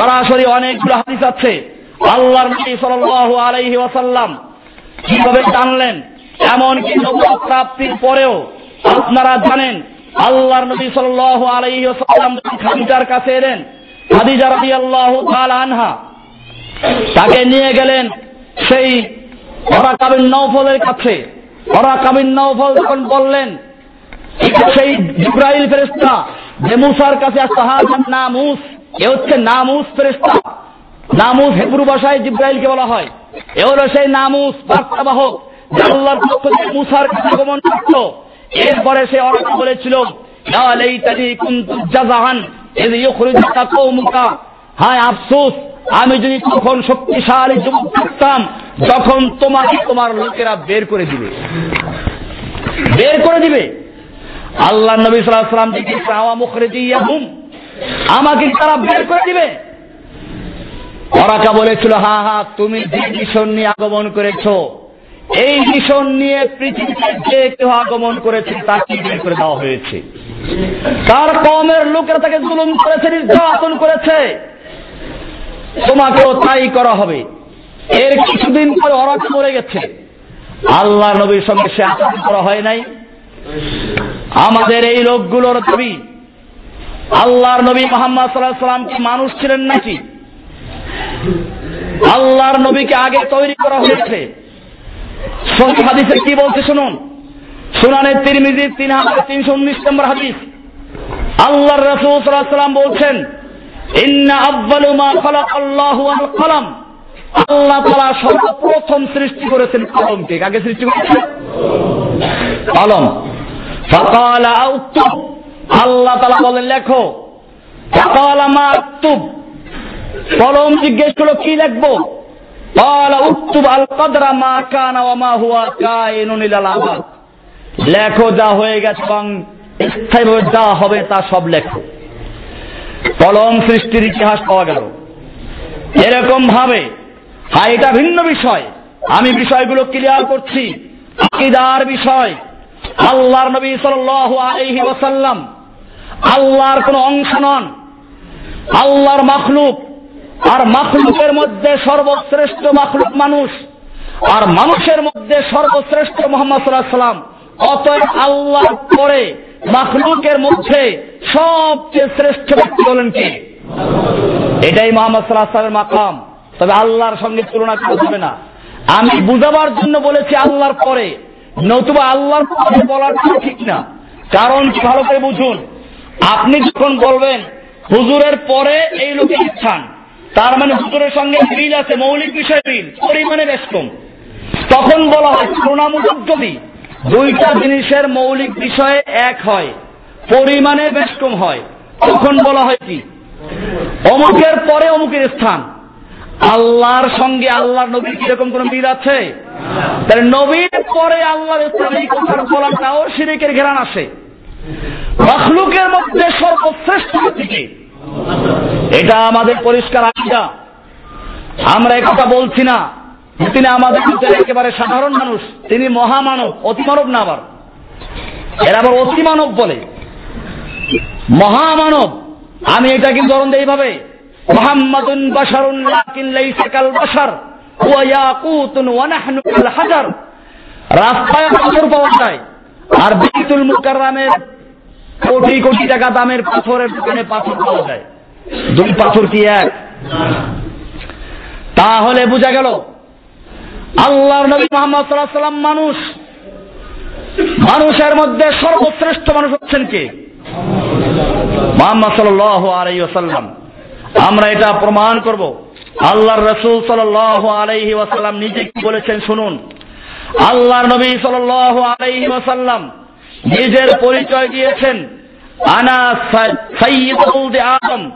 সরাসরি অনেকগুলো হাদিস আছে। আল্লাহর নবী সাল্লাল্লাহু আলাইহি ওয়াসাল্লাম কীভাবে জানলেন? এমনকি নবুয়ত প্রাপ্তির পরেও আপনারা জানেন আল্লাহর নবী সাল্লাল্লাহু আলাইহি ওয়াসাল্লাম খাদিজার কাছে এলেন, খাদিজা রাদিয়াল্লাহু তাআলা আনহা তাকে নিয়ে গেলেন সেই ওরা কাবিন নৌফলের কাছে। ওরা কাবিন নৌফল যখন বললেন, সেই জিব্রাইল ফেরেস্তা যে মুসার কাছে সাহায্য নামুস, এ হচ্ছে নামুস ফেরেস্তা নামুস হেব্রু ভাষায় জিব্রাইলকে বলা হয়। এ হলো সেই নামুস বার্তাবাহক আল্লাহর পক্ষ থেকে মুসার কাছে আগমন করত। এরপরে সে অর্থ বলেছিল হায় আফসোস, আমি যদি তখন শক্তিশালী যুবক থাকতাম তখন তোমাকে তোমার লোকেরা বের করে দিবে। বের করে দিবে। আল্লাহ নবী সাল্লাম আমাকে তারা বের করে দিবে? ওরাকা বলেছিল, হা হা, তুমি যে নিয়ে আগমন করেছ এই মিশন নিয়ে পৃথিবীতে যে কেউ আগমন করেছে তাকে বের করে দেওয়া হয়েছে। তার কমের লোকেরা তাকে জুলুম করেছে, নির্যাতন করেছে। তোমাকেও তাই করা হবে। এর কিছুদিন পরে ওরাকা মরে গেছে। আল্লাহ নবীর সঙ্গে সে আচরণ করা হয় নাই। আমাদের এই লোকগুলোর দাবি, আল্লাহর নবী মোহাম্মদ সাল্লাহ সাল্লাম কি মানুষ ছিলেন নাকি? আল্লাহর নবীকে আগে তৈরি করা হয়েছে। হাদিসে কি বলছে শুনুন? সুনানের তিরমিজি, তিন হাজার তিনশো উনিশ নম্বর হাদিস। আল্লাহর রসুল সাল্লাম বলছেন, ইন্না খালাক আল্লাহু কলম। আল্লাহ সর্বপ্রথম সৃষ্টি করেছেন কলমকে। আগে সৃষ্টি করেছেন? কলম। আউতুব আল্লাহ তালা বলেন, লেখো। ফাকালা মা কলম জিজ্ঞেস করল, কি লিখব? قال اكتب القدر ما كان وما هو كائن الى الابد লেখো যা হয়ে গেছে এবং স্থায়ীভাবে যা হবে তা সব লেখো কলম সৃষ্টির ইতিহাস পাওয়া গেল এরকম ভাবে হ্যাঁ এটা ভিন্ন বিষয় আমি বিষয়গুলো ক্লিয়ার করছি আকিদার বিষয় আল্লাহর নবী সাল্লাল্লাহু আলাইহি ওয়াসাল্লাম আল্লাহর কোন অংশ নন আল্লাহর মাখলুক আর মাখলুকের মধ্যে সর্বশ্রেষ্ঠ মাখলুক মানুষ, আর মানুষের মধ্যে সর্বশ্রেষ্ঠ মোহাম্মদ সাল্লাহ সাল্লাম অতএব আল্লাহ পরে মাখলুকের মধ্যে সবচেয়ে শ্রেষ্ঠ ব্যক্তি হলেন কি? এটাই মোহাম্মদ সাল্লাহ সাল্লামের মাকাম। তবে আল্লাহর সঙ্গে তুলনা করা যাবে না। আমি বুঝাবার জন্য বলেছি আল্লাহর পরে। নতুবা আল্লাহর পরে বলাটা ঠিক না? কারণ ভালো করে বুঝুন। আপনি যখন বলবেন, হুজুরের পরে এই লোকের স্থান তার মানে হুজুরের সঙ্গে মিল আছে, মৌলিক বিষয় মিল, পরিমাণে বেশ কম। তখন বলা হয় তুলনামূলক যদি দুইটা জিনিসের মৌলিক বিষয়ে এক হয়, পরিমাণে বেশ কম হয়। তখন বলা হয় কি? অমুকের পরে অমুকের স্থান। আল্লাহর সঙ্গে আল্লাহর নবীর কীরকম কোন মিল আছে? তাহলে নবীর পরে আল্লাহর স্থান এই কথার বলাটাও ঘেরান আসে। মখলুকের মধ্যে সর্বশ্রেষ্ঠ থেকে এটা আমাদের পরিষ্কার আকিদা আমরা কথা বলছি না। তিনি আমাদের একেবারে সাধারণ মানুষ। তিনি মহামানব, অতিমানব না আবার। এরা আবার অতিমানব বলে। মহামানব। আমি এটা কিন্তু ধরুন এইভাবে? মোহাম্মদুন বাশারুন, লাকিন ওয়া ওয়া নাহনু হাজার। রাস্তায় পাওয়া যায়। আর বাইতুল মুকাররামের কোটি কোটি টাকা দামের পাথরের দোকানে পাথর পাওয়া যায়। দুই পাথর কি এক? তাহলে বোঝা গেল, আল্লাহর নবী মোহাম্মদ সাল্লাম মানুষ। মানুষের মধ্যে সর্বশ্রেষ্ঠ মানুষ হচ্ছেন কে? মোহাম্মদ সাল্লাহ আলাইসাল্লাম আমরা এটা প্রমাণ করব। আল্লাহর রসুল সাল্লাহ আলাইহি ওয়াসাল্লাম নিজে কি বলেছেন শুনুন। আল্লাহর নবী সাল্লাহ আলাইহি ওয়াসাল্লাম নিজের পরিচয় দিয়েছেন, আনা সাইয়্যিদুল আদম।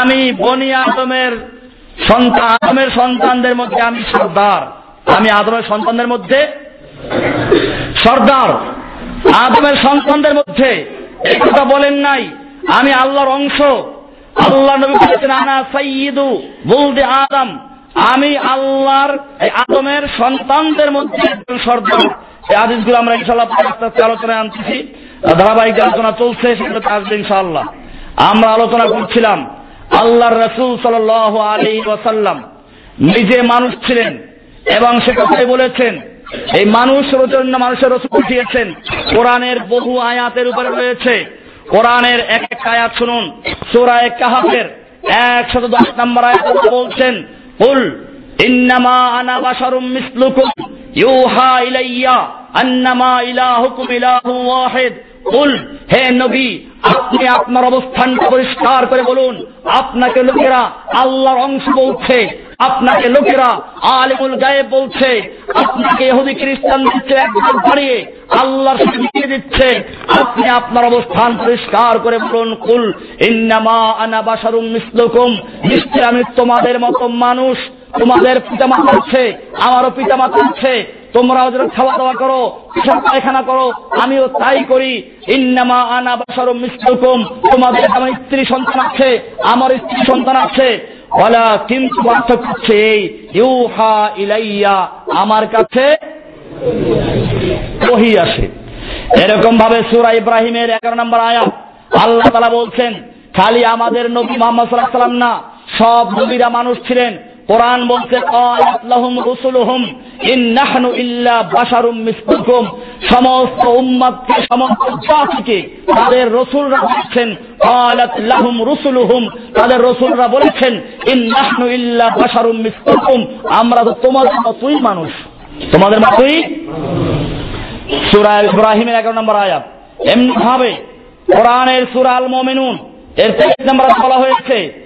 আমি বনি আদমের সন্তান, আদমের সন্তানদের মধ্যে আমি সর্দার। আমি আদমের সন্তানদের মধ্যে সর্দার। আদমের সন্তানদের মধ্যে এই কথা বলেন নাই, আমি আল্লাহর অংশ। আল্লাহ নবী বলেছেন, আনা সাইয়্যিদু বুলদে আদম। আমি আল্লাহর আদমের সন্তানদের মধ্যে একজন সর্দার। এই আদিসগুলো আমরা ইনশাল্লাহ আস্তে আস্তে আলোচনায় আনতেছি। ধারাবাহিক আলোচনা চলছে সেগুলো আসবে ইনশাআল্লাহ। আমরা আলোচনা করছিলাম, আল্লাহর রসুল সাল আলী ওয়াসাল্লাম নিজে মানুষ ছিলেন এবং সে কথাই বলেছেন, এই মানুষ জন্য মানুষের রসুল উঠিয়েছেন কোরআনের বহু আয়াতের উপরে রয়েছে। কোরআনের এক এক আয়াত শুনুন। সুরায় কাহাফের একশত দশ নম্বর আয়াত বলছেন, কুল আপনি আপনার অবস্থানটা পরিষ্কার করে বলুন। আপনাকে লোকেরা আল্লাহর অংশ বলছে, আপনাকে লোকেরা আলিমুল গায়েব বলছে, আপনাকে ইহুদি খ্রিস্টান দিচ্ছে একদম বাড়িয়ে আল্লাহর সাথে দিচ্ছে। আপনি আপনার অবস্থান পরিষ্কার করে বলুন, কুল, ইন্নামা আনা বাসারুম মিসলুকুম। নিশ্চয় আমি তোমাদের মতো মানুষ। তোমাদের পিতা মাতা আছে আমারও পিতা মাতা আছে তোমরাও যেন খাওয়া দাওয়া করো পায়খানা করো, আমিও তাই করি। ইন্নামা আনা বাসারুম মিসলুকুম। তোমাদের আমার স্ত্রী সন্তান আছে, আমার স্ত্রী সন্তান আছে। বলা কিন্তু পার্থক্য হচ্ছে এই, ইউহা ইলাইয়া, আমার কাছে ওহি আসে। এরকম ভাবে সুরা ইব্রাহিমের এগারো নম্বর আয়াত, আল্লাহ তালা বলছেন, খালি আমাদের নবী মোহাম্মদ সাল্লাহ সাল্লাম না, সব নবীরা মানুষ ছিলেন। কোরআন বলছে সমস্ত উম্মাদকে, সমস্ত জাতিকে তাদের রসুলরা বলেছেন লাহুম রসুলুহুম। তাদের রসুলরা বলেছেন, ইন নাহনু ইল্লা বাসারুম মিসকুকুম আমরা তো তোমাদের মতই মানুষ। তোমাদের মতই? সুরা ইব্রাহিমের এগারো নম্বর আয়াত। এমনি ভাবে কোরআনের সুরাল মোমিনুন এর তেইশ নম্বর বলা হয়েছে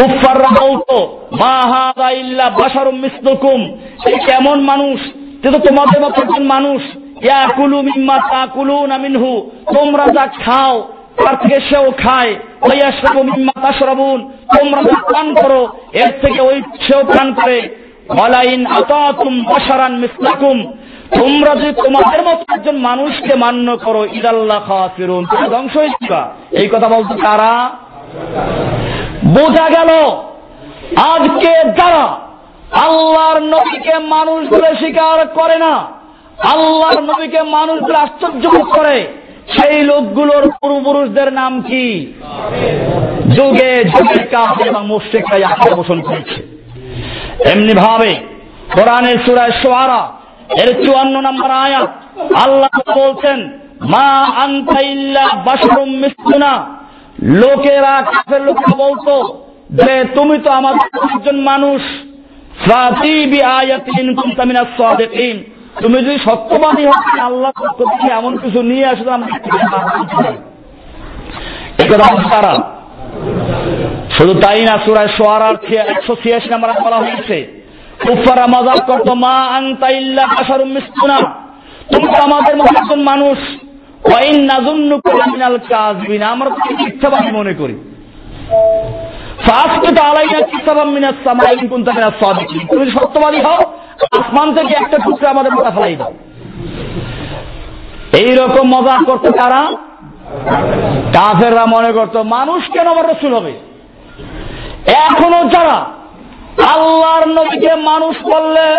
কুফাররা বলতো মা ইল্লা বাশারুম মিসলুকুম। এই কেমন মানুষ? যে তো তোমাদের মতো একজন মানুষ। ইয়াকুলু মিম্মা তাকুলুনা মিনহু। তোমরা যা খাও, তার থেকে সেও খায়। মিম্মা তাশরাবুন। তোমরা প্রাণ করো, এর থেকে ওই সেও প্রাণ করে। আতাতুম বাশারান তোমরা তোমাদের মতো একজন মানুষকে মান্য করো, ইদাল্লাহ খাসিরুন তুমি ধ্বংস হয়ে এই কথা বলতো কারা? বোঝা গেল, আজকে যারা আল্লাহর নবীকে মানুষ বলে স্বীকার করে না, আল্লাহর নবীকে মানুষ বলে আশ্চর্য করে, সেই লোকগুলোর পূর্বপুরুষদের নাম কি? যুগে যুগে কাফের এবং মুশ্রিকরাই আখ্যা পোষণ করেছে। এমনি ভাবে কোরআনের সুরায় সোয়ারা, এর চুয়ান্ন নম্বর আয়াত, আল্লাহ বলছেন, মা আন্তা ইল্লা বাশরুম মিসলুনা লোকেরা কাফের লোকেরা বলতো যে, তুমি তো আমাদের একজন মানুষ। তুমি যদি সত্যবাদী হও আল্লাহ এমন কিছু নিয়ে আসো আমরা শুধু তাই না সুরায় সোয়ারার একশো ছিয়াশি নাম্বার করা হয়েছে কুফারা মজাক করতো মা আংতা ইল্লা মিসকুনা। তুমি তো আমাদের মতো একজন মানুষ। আমরা মনে করি। তুমি সত্যবাদী হও, আসমান থেকে একটা টুকরা আমাদের ফেলাই দাও। এইরকম মজাক করতে তারা কাফেররা মনে করত, মানুষ কেন আমার রসুল হবে? এখনও যারা আল্লাহর নবীকে মানুষ বললে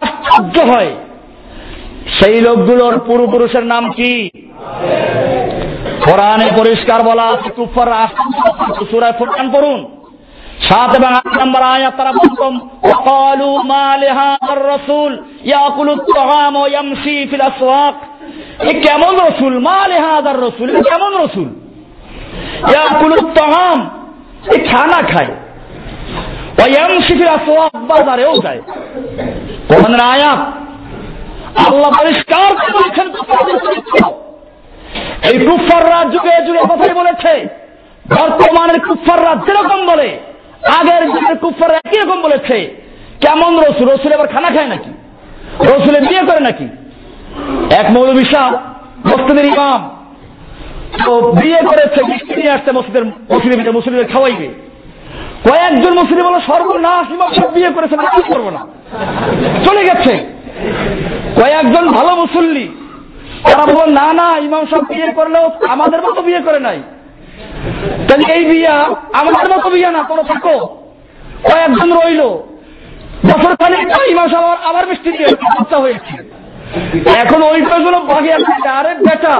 আশ্চর্য হয়। সেই লোকগুলোর পূর্বপুরুষের নাম কি? কোরআনে পরিষ্কার বলা আছে, কুফার সুরায় ফুরকান পড়ুন। সাত এবং আট নম্বর আয়াত তারা বলতম ওয়াকালু মা লিহাদার রাসূল ইয়াকুলু তাআম ওয়া ইয়ামশি ফিল এ কেমন রসুল? মা লিহাদার রাসূল কেমন রসুল? ইয়াকুলু তাআম, এ খানা খায়। ওয়া ইয়ামশি ফিল বাজারেও যায়। কোরআনের আয়াত আল্লাহ পরিষ্কার করে বলেছেন এই কুফাররা যুগে যুগে কথাই বলেছে। বর্তমানের কুফাররা যেরকম বলে, আগের যুগের কুফাররা একই রকম বলেছে। কেমন রসুল? রসুল এবার খানা খায় নাকি? রসুলে বিয়ে করে নাকি? এক মৌলবী সাহ মসজিদের ইমাম। তো বিয়ে করেছে, মিষ্টি আসছে মসজিদের মুসলিমদের খাওয়াইবে। কয়েকজন মুসলিম বলো সর্বনাশ ইমাম সব বিয়ে করেছে না কি করব না। চলে গেছে। কয়েকজন ভালো মুসল্লি তারা বলল, না না, ইমাম সব বিয়ে করলেও আমাদের মতো বিয়ে করে নাই। তাহলে এই বিয়া আমাদের মতো বিয়া না, কোনো থাকো। কয়েকজন রইল। বছর খানিক ইমাম সাহেব আবার মিষ্টি দিয়ে হয়েছে। এখন ওই কয়েকগুলো ভাগে আছে। আরে বেটা,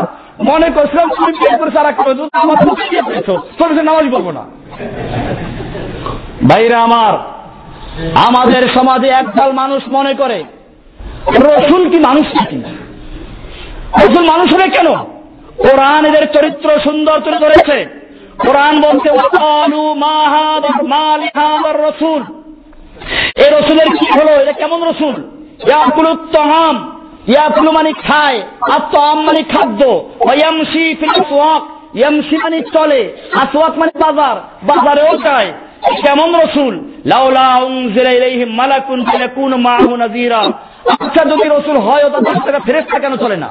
মনে করছিলাম তুমি বিয়ে করেছ, আর একটা আমার বিয়ে করেছ। তোর নামাজ বলব না। ভাইরা আমার, আমাদের সমাজে একদল মানুষ মনে করে, রসুল কি মানুষ নাকি? রসুল মানুষ হবে কেন? কোরআন এদের চরিত্র সুন্দর তুলে ধরেছে। কোরআন বলছে রসুল। এ রসুলের কি হলো? এটা কেমন রসুল? ইয়াকুলুত্তহাম ইয়াকুলু মানে খায় মানে খাদ্য মানে চলে, আসওয়াক মানে বাজার, বাজারেও যায়। কেমন রসুল? লাউলা উনজিলা ইলাইহি মালাকুন ফায়াকুনু মাআহু নাযীরা। আচ্ছা যদি রসুল হয় তো তার ফেরেশতা কেন চলে না?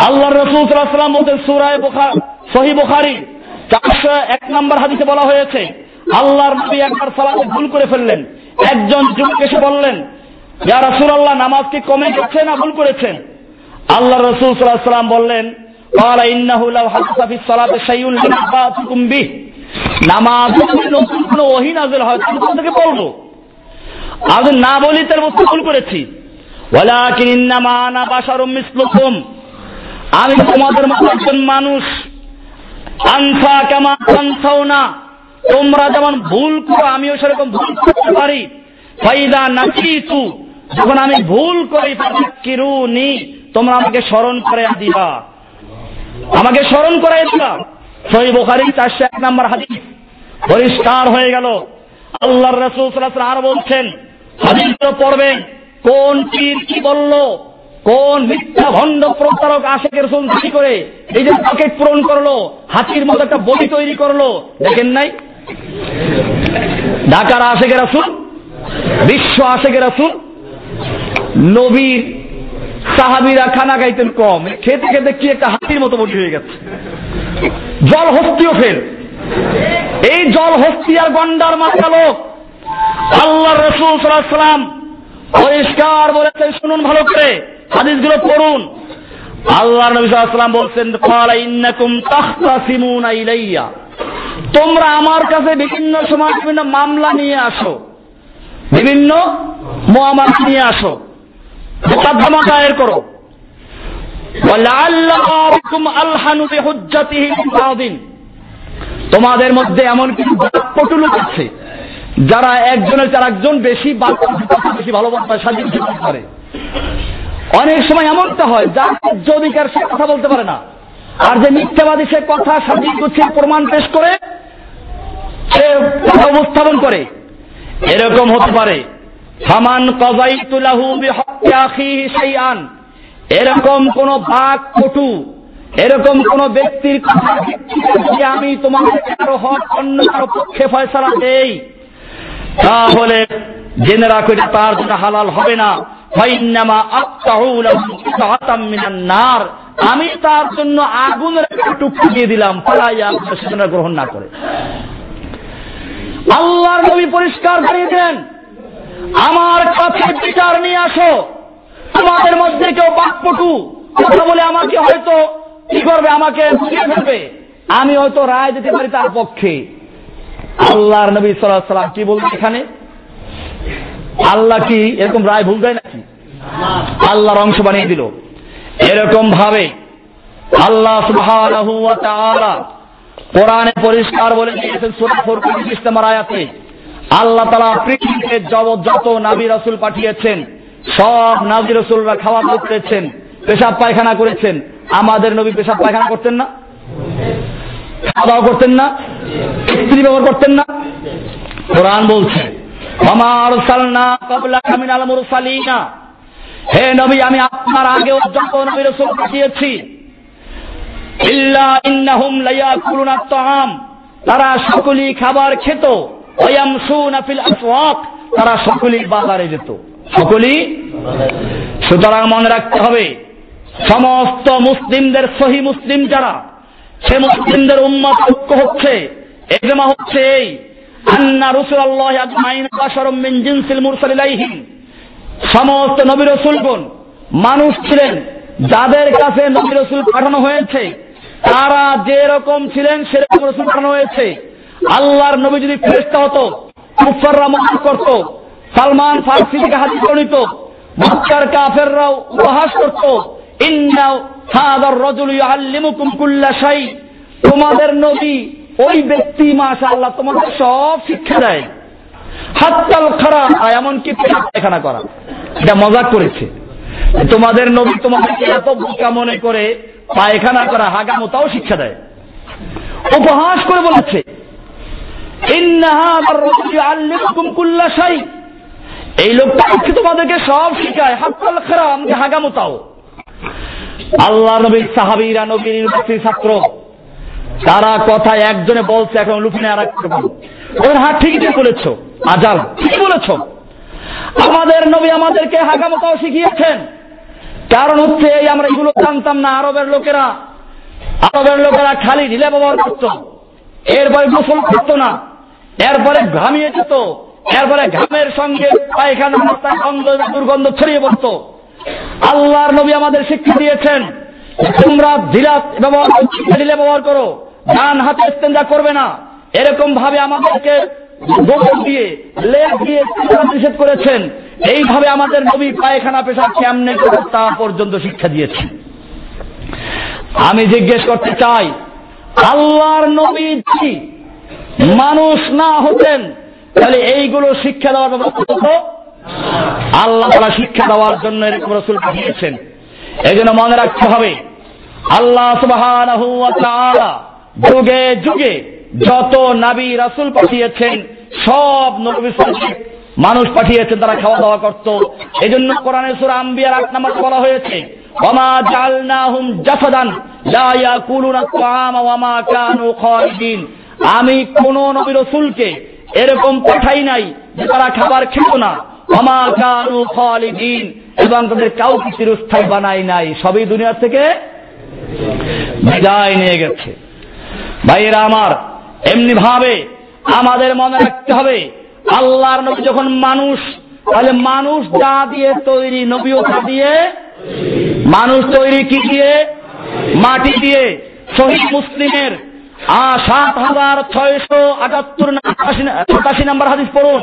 আল্লাহর রসুল সাল্লাম বলতেন সুরায় সহি বুখারি, চারশো এক নম্বর হাদিসে বলা হয়েছে, আল্লাহর নবী একবার সালাম ভুল করে ফেললেন। একজন যুবক এসে বললেন, ইয়া রসুল আল্লাহ নামাজ কি কমে যাচ্ছে না ভুল করেছেন আল্লাহ রসুল সাল্লাহ সাল্লাম বললেন নামাজ না বলি তার বস্তু ভুল করেছি। আমি তোমাদের মতো একজন মানুষ। আনফা কামা আনসাউনা তোমরা যেমন ভুল করো, আমিও সেরকম ভুল করতে পারি। ফাইদা নাচিতু যখন আমি ভুল করি কিরুনি তোমরা আমাকে স্মরণ করে দিবা। আমাকে স্মরণ করাই দিবা। সহি বোখারি চারশো এক নম্বর হাদিস। পরিষ্কার হয়ে গেল। আল্লাহর রসুল আরও বলছেন হাদিস পড়বেন। কোন পীর কি বলল? কোন মিথ্যা ভণ্ড প্রতারক আশেকের রসুল দাবি করে নিজের পকেট পূরণ করল, হাতির মতো একটা বডি তৈরি করল, দেখেন নাই? ঢাকার আশেকের রাসুল, বিশ্ব আশেকের রাসুল, নবীর সাহাবিরা খানা খাইতেন কম। খেতে খেতে কি একটা হাতির মতো বডি হয়ে গেছে। জল হস্তিও ফের এই জল হস্তি আর গন্ডার মাথা লোক। আল্লাহ রসুল সাল্লাম পরিষ্কার বলেছেন, শুনুন ভালো করে। হাদিসগুলো পড়ুন। আল্লাহ নবী সাল্লাম বলছেন তোমরা আমার কাছে বিভিন্ন সময় বিভিন্ন মামলা নিয়ে আসো। বিভিন্ন মহামারা নিয়ে আসো। মোকদ্দমা দায়ের করো। তোমাদের মধ্যে এমন কিছু পটু লোক আছে, যারা একজনের চার একজন বেশি বেশি ভালোবাসা স্বাধীন করে অনেক সময় এমনটা হয়, যার অধিকার সে কথা বলতে পারে না। আর যে মিথ্যাবাদী সে কথা স্বাধীন করছে প্রমাণ পেশ করে, সে কথা উপস্থাপন করে। এরকম হতে পারে। এরকম কোন বাক পটু এরকম কোন ব্যক্তির কথা আমি তোমার কারও হক অন্য কারও পক্ষে ফয়সলা দেই, তাহলে জেনে রাখো তার জন্য হালাল হবে না। আমি তার জন্য আগুনের টুকরো দিয়ে দিলাম ফালাইয়া সেজন্য গ্রহণ না করে। আল্লাহর নবী পরিষ্কার করিয়ে দেন, আমার কাছে বিচার নিয়ে আসো তোমাদের মধ্যে কেউ বাকপটু, কথা বলে আমাকে হয়তো কি করবে, আমাকে ফেলবে, আমি হয়তো রায় দিতে পারি তার পক্ষে। আল্লাহর নবী সাল্লাহ সাল্লাম কি বলবে এখানে? আল্লাহ কি এরকম রায় ভুল দেয় নাকি? আল্লাহর অংশ বানিয়ে দিল। এরকম ভাবে আল্লাহ তাআলা কোরআনে পরিষ্কার বলে দিয়েছেন সূরা ইসলামের আয়াতে, আল্লাহ তাআলা পৃথিবীতে জগৎ যত নবী রাসূল পাঠিয়েছেন, সব নবী রাসূলরা খাওয়া করেছেন, পেশাব পায়খানা করেছেন। আমাদের নবী পেশাব পায়খানা করতেন না? খাওয়া দাওয়া করতেন না? স্ত্রী ব্যবহার করতেন না? কোরআন বলছে হে নবী, আমি আপনার তারা সকলেই খাবার খেত। তারা সকলেই বাজারে যেত। সকলেই? সুতরাং মনে রাখতে হবে, সমস্ত মুসলিমদের, সহি মুসলিম যারা, সে মুসলিমদের উম্মত ঐক্য হচ্ছে, এজমা হচ্ছে এই আন্না রসুল্লাহ আজমাইন সমস্ত নবী রসুলগণ মানুষ ছিলেন। যাদের কাছে নবী রসুল পাঠানো হয়েছে, তারা যে রকম ছিলেন, সেরকম রসুল পাঠানো হয়েছে। আল্লাহর নবী যদি ফেরেস্তা হতো মহান করত, সালমান ফার্সি থেকে হাজির গণিত মক্কার কাফেররাও উপহাস করত ইন্না হাদার রজুল ইউআল্লিমুকুম কুল্লা শাই তোমাদের নবী ওই ব্যক্তি মাশা আল্লাহ তোমাদের সব শিক্ষা দেয় হাত্তাল খারা এমনকি পায়খানা করা। এটা মজাক করেছে। তোমাদের নবী তোমাদেরকে এত বোকা মনে করে পায়খানা করা, হাগামতাও শিক্ষা দেয়। উপহাস করে বলেছে এই লোকটা তোমাদেরকে সব শিখায়, হাত্তাল খারা আমাকে আল্লাহ নবীর সাহাবিরা, নবীর ছাত্র তারা কথা একজনে বলছে, এখন লুফিনে আর একটা বলো। ওদের হাত ঠিকই ঠিক বলেছ আজাল ঠিকই বলেছ। আমাদের নবী আমাদেরকে হাগামতাও শিখিয়েছেন। কারণ হচ্ছে এই আমরা এগুলো জানতাম না, আরবের লোকেরা। আরবের লোকেরা খালি ঢিলে ব্যবহার করত। এরপরে গোসল করত না। এরপরে ঘামিয়ে যেত। এরপরে ঘামের সঙ্গে পায়খানা দুর্গন্ধ ছড়িয়ে পড়তো। আল্লাহর নবী আমাদের শিক্ষা দিয়েছেন। তোমরা ঢিলা ব্যবহার ব্যবহার করো। ডান হাতে ইস্তেঞ্জা করবে না। এরকম ভাবে আমাদেরকে গোবর দিয়ে লেগ দিয়ে নিষেধ করেছেন। এইভাবে আমাদের নবী পায়খানা পেশা কেমনে তা পর্যন্ত শিক্ষা দিয়েছেন। আমি জিজ্ঞেস করতে চাই, আল্লাহর নবী মানুষ না হতেন, তাহলে এইগুলো শিক্ষা দেওয়ার ব্যবস্থা আল্লাহ তারা শিক্ষা দেওয়ার জন্য এরকম রসুল পাঠিয়েছেন। এই জন্য মনে রাখতে হবে, আল্লাহ সুবাহ যুগে যুগে যত নাবি রাসুল পাঠিয়েছেন, সব নবী মানুষ পাঠিয়েছেন, তারা খাওয়া দাওয়া করত। এই জন্য কোরআনে সুরা আম্বিয়ার আট নাম্বার বলা হয়েছে, ওমা জালনাহুম জাসাদান, লা ইয়াকুলুনা তাআমা ওয়া মা কানু খালিদিন। আমি কোন নবী রাসূলকে এরকম পাঠাই নাই যে তারা খাবার খেত না। ওমা কানু খালিদিন, এবং তাদের কাউকে চিরস্থায়ী বানাই নাই। সবই দুনিয়া থেকে বিদায় নিয়ে গেছে। ভাইয়েরা আমার এমনি ভাবে আমাদের মনে রাখতে হবে, আল্লাহর নবী যখন মানুষ, তাহলে মানুষ যা দিয়ে তৈরি, নবীও তা দিয়ে, মানুষ তৈরি কি দিয়ে? মাটি দিয়ে। শহীদ মুসলিমের সাত হাজার ছয়শো আটাত্তর সাতাশি নম্বর হাদিস পড়ুন।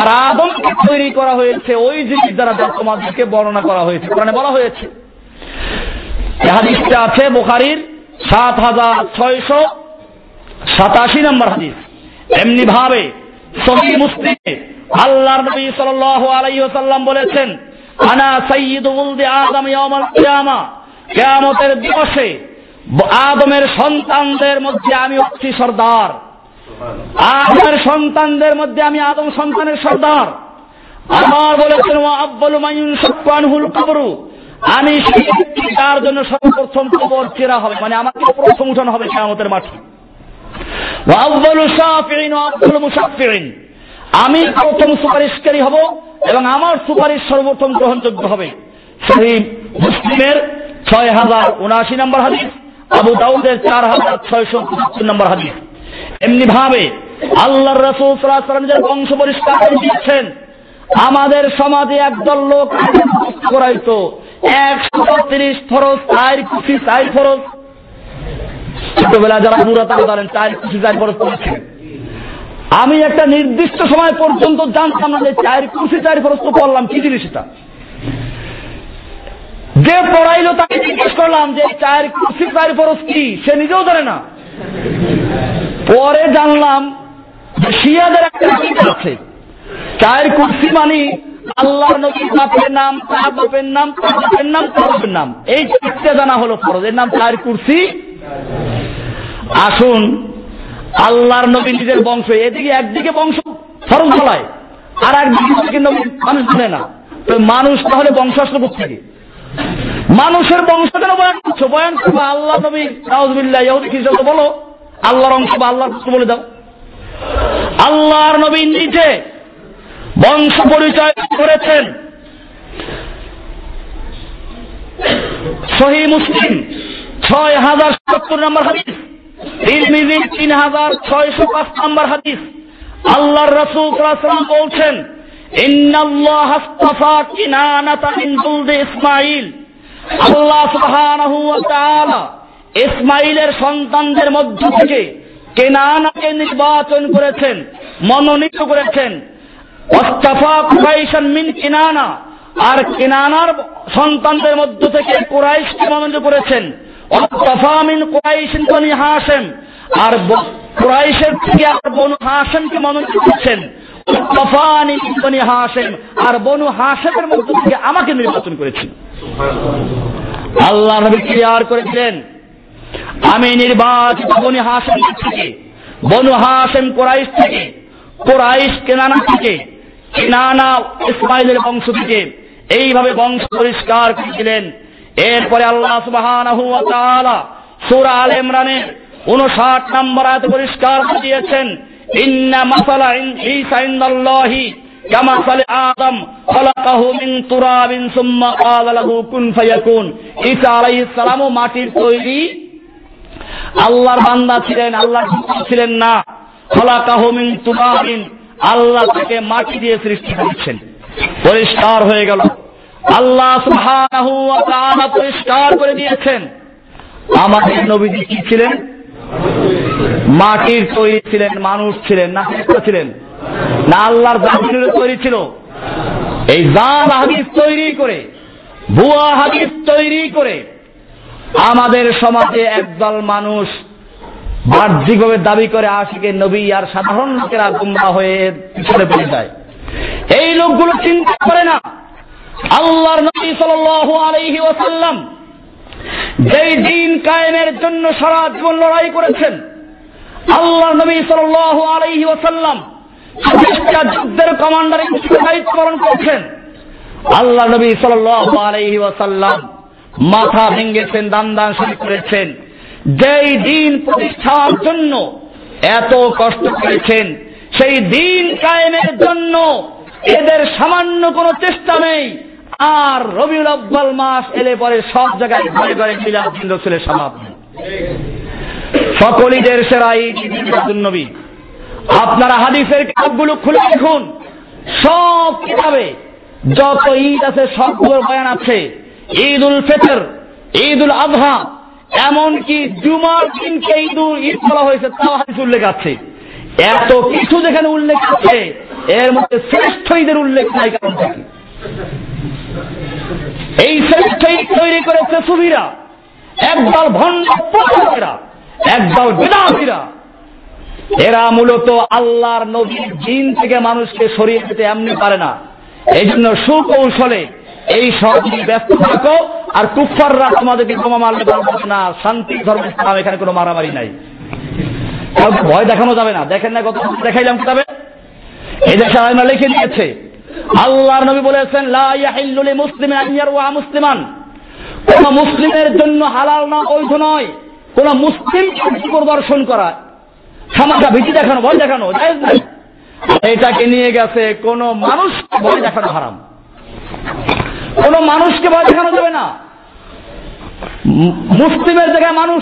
আর আদমকে তৈরি করা হয়েছে, ওই জিনিস দ্বারা যা তোমাদেরকে বর্ণনা করা হয়েছে। কোরআনে বলা হয়েছে। হাদিসটা আছে বুখারীর সাত হাজার ছয়শো সাতাশি নম্বর হাদিস। এমনি ভাবে সহি নবী সাল্লাল্লাহু আলাইহি ওয়াসাল্লাম বলেছেন, আনা সাইয়্যিদু উলদি আদম ইয়াউমাল কিয়ামা। কিয়ামতের দিবসে আদমের সন্তানদের মধ্যে আমি হচ্ছি সর্দার। আদমের সন্তানদের মধ্যে আমি আদম সন্তানের সর্দার। আমার বলেছেন আব্বালু মাইন সুকানহুল কবরু। আমি তার জন্য সর্বপ্রথম কবর চেরা হবে মানে আমাকে প্রথম উঠানো হবে কিয়ামতের মাঠে। আব্বালু ওয়া আব্বালু আমি প্রথম সুপারিশকারী হব এবং আমার সুপারিশ সর্বপ্রথম গ্রহণযোগ্য হবে। সেই মুসলিমের ছয় হাজার উনআশি নম্বর হাদিস, আবু দাউদের চার হাজার ছয়শো পঁচাত্তর নম্বর হাদিস। এমনি ভাবে আল্লাহ রসুল সাল্লাম যে বংশ পরিষ্কার করে দিচ্ছেন আমাদের সমাজে একদল লোক করাইতো। একশো তিরিশ ফরজ, চার কুচি চার ফরজ। ছোটবেলা যারা বুড়া তারা জানেন চার কুচি চার ফরজ করেছেন আমি একটা নির্দিষ্ট সময় পর্যন্ত জানতাম না যে চায়ের কুর্সি চায়ের ফরজ তো পড়লাম, কি জিনিস এটা? যে পড়াইলো তাকে জিজ্ঞেস করলাম যে চায়ের কুর্সি চায়ের ফরজ কি? সে নিজেও জানে না। পরে জানলাম শিয়াদের একটা আছে। চায়ের কুর্সি মানে আল্লাহর নবীর বাপের নাম তার বাপের নাম তার বাপের নাম তার বাপের নাম। এই চারটে জানা হলো ফরজ। এর নাম চায়ের কুর্সি। আসুন আল্লাহর নবী নিজের বংশ। এদিকে একদিকে বংশ ফরজ ফলায় আর একদিকে মানুষ জানে না। তো মানুষ তাহলে বংশ আসলো থেকে মানুষের বংশ কেন বয়ান করছ? বয়ান করব আল্লাহ নবী নাউজবিল্লাহ ইহুদি খ্রিস্টান বলো। আল্লাহর অংশ বা আল্লাহর পুত্র বলে দাও। আল্লাহর নবী নিজে বংশ পরিচয় করেছেন। সহি মুসলিম ছয় হাজার সত্তর নম্বর হাদিস, তিরমিজি তিন হাজার ছয়শো পাঁচ নম্বর হাদিস। আল্লাহর রসুল বলছেন, ইন্নাল্লাহ হাস্তাফা কিনানাতা মিন ইসমাইল আল্লাহ সুবহানাহু ওয়া তাআলা ইসমাইলের সন্তানদের মধ্য থেকে কেনানাকে নির্বাচন করেছেন, মনোনীত করেছেন। অস্তাফা কুরাইশান মিন কিনানা। আর কেনানার সন্তানদের মধ্য থেকে কুরাইশকে মনোনীত করেছেন। অস্তাফা মিন কুরাইশিন বনি হাসেম আর কুরাইশের থেকে আর বনু হাসেমকে মনোনীত করেছেন। অস্তাফানি বনি হাসেম আর বনু হাসেমের মধ্য থেকে আমাকে নির্বাচন করেছেন। আল্লাহ নবী ক্লিয়ার করেছিলেন। আমি নির্বাচিত বনি হাসেম থেকে, বনু হাসেম কোরাইশ থেকে, কোরাইশ কেনানা থেকে, কেনানা ইসমাইলের বংশ থেকে এইভাবে বংশ পরিষ্কার করেছিলেন। এরপরে আল্লাহ সুবাহান সুরা আল ইমরানের উনষাট নম্বর আয়াত পরিষ্কার করে দিয়েছেন, ইন্না মাসালা ঈসা আদম খলাকাহু মিন তুরাবিন সুম্মা ক্বালা লাহু কুন ফায়াকুন। ঈসা আলাইহিস সালামও মাটির তৈরি আল্লাহর বান্দা ছিলেন আল্লাহ ছিলেন না। খলাকাহু মিন তুরাবিন আল্লাহ তাকে মাটি দিয়ে সৃষ্টি করেছেন। পরিষ্কার হয়ে গেল। আল্লাহ পরিষ্কার করে দিয়েছেন। আমাদের নবীজি কি ছিলেন? মাটির তৈরি ছিলেন, মানুষ ছিলেন, না ছিলেন? না আল্লাহর তৈরি ছিল? এই জাল হাদিস তৈরি করে, ভুয়া হাদিস তৈরি করে আমাদের সমাজে একদল মানুষ বাহ্যিকভাবে দাবি করে আশিকে নবী আর সাধারণ লোকেরা গুম্বা হয়ে পিছনে পড়ে যায়। এই লোকগুলো চিন্তা করে না। আল্লাহর নবী সাল আলাইহি ওয়াসাল্লাম যেই দিন কায়েমের জন্য সারা জীবন লড়াই করেছেন আল্লাহ নবী সাল আলাইহি ওয়াসাল্লাম যুদ্ধের কমান্ডার দায়িত্ব পালন করছেন। আল্লাহ নবী সাল আলাইহি ওয়াসাল্লাম মাথা ভেঙেছেন, দান দান শুরু করেছেন। যেই দিন প্রতিষ্ঠার জন্য এত কষ্ট করেছেন, সেই দিন কায়েমের জন্য এদের সামান্য কোনো চেষ্টা নেই। আর রবিউল আব্বাল মাস এলে পরে সব জায়গায় ঘরে ঘরে মিলাদ রসুলের সমাপ্তি সকলিদের সেরা নবী। আপনারা হাদিসের কিতাবগুলো খুলে দেখুন। সব কিতাবে যত ঈদ আছে সবগুলোর বয়ান আছে। ঈদ উল ফিতর ঈদ উল আজহা এমনকি জুমার দিনকে ঈদ উল ঈদ বলা হয়েছে, তাও হাদিস উল্লেখ আছে। এত কিছু যেখানে উল্লেখ আছে, এর মধ্যে শ্রেষ্ঠ ঈদের উল্লেখ নাই কারণ থেকে এই শ্রেষ্ঠ ঈদ তৈরি করেছে সুবিরা একদল ভণ্ড প্রচারকেরা একদল বেদাসীরা। এরা মূলত আল্লাহর নবীর জিন থেকে মানুষকে সরিয়ে দিতে এমনি পারে না। এই জন্য সুকৌশলে এই সব ব্যস্ত থাকো, আর কুফাররা তোমাদেরকে বোমা মারলে পারবে না। শান্তি, ধর্ম, ইসলাম, এখানে কোনো মারামারি নাই। ভয় দেখানো যাবে না। দেখেন না কত দেখাইলাম কিতাবে? এই দেশে আলমা লিখে দিয়েছে, আল্লাহর নবী বলেছেন ইয়াহিল্লু মুসলিমিন। কোন মুসলিমের জন্য হালাল না বৈধ নয়। কোন মুসলিম প্রদর্শন করা। সামাজা ভীতি দেখানো, ভয় দেখানো নাই। এটাকে নিয়ে গেছে কোন মানুষ, ভয় দেখানো হারাম। কোন মানুষকে ভয় দেখানো যাবে না। মুসলিমের জায়গায় মানুষ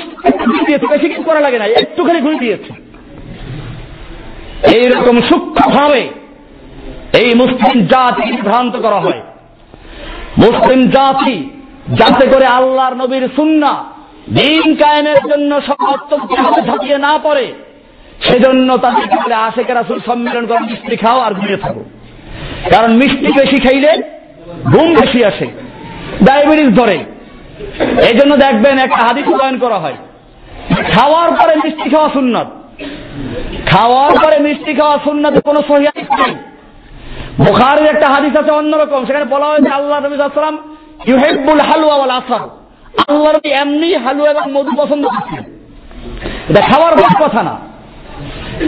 বেশি কিছু করা লাগে না, একটুখানি ঘুরে দিয়েছে। এইরকম সূক্ষ্মভাবে এই মুসলিম জাতি ভ্রান্ত করা হয়। মুসলিম জাতি যাতে করে আল্লাহর নবীর সুন্না দিন কায়েমের জন্য সমস্ত ঝাঁপিয়ে না পড়ে, সেজন্য তাদেরকে বলে আশেকের সম্মেলন করো মিষ্টি খাও আর ঘুমিয়ে থাকো। কারণ মিষ্টি বেশি খাইলে ঘুম বেশি আসে, ডায়াবেটিস ধরে। এই জন্য দেখবেন একটা হাদিস উদয়ন করা হয়। খাওয়ার পরে মিষ্টি খাওয়া সুন্নত। খাওয়ার পরে মিষ্টি খাওয়া সুন্নত কোনো বুখারের একটা হাদিস আছে অন্যরকম, সেখানে বলা হয়েছে আল্লাহ নবী ইউহেবুল হালুয়া আসার। আল্লাহ নবী এমনি হালুয়া এবং মধু পছন্দ করছেন এটা খাওয়ার বড় কথা না।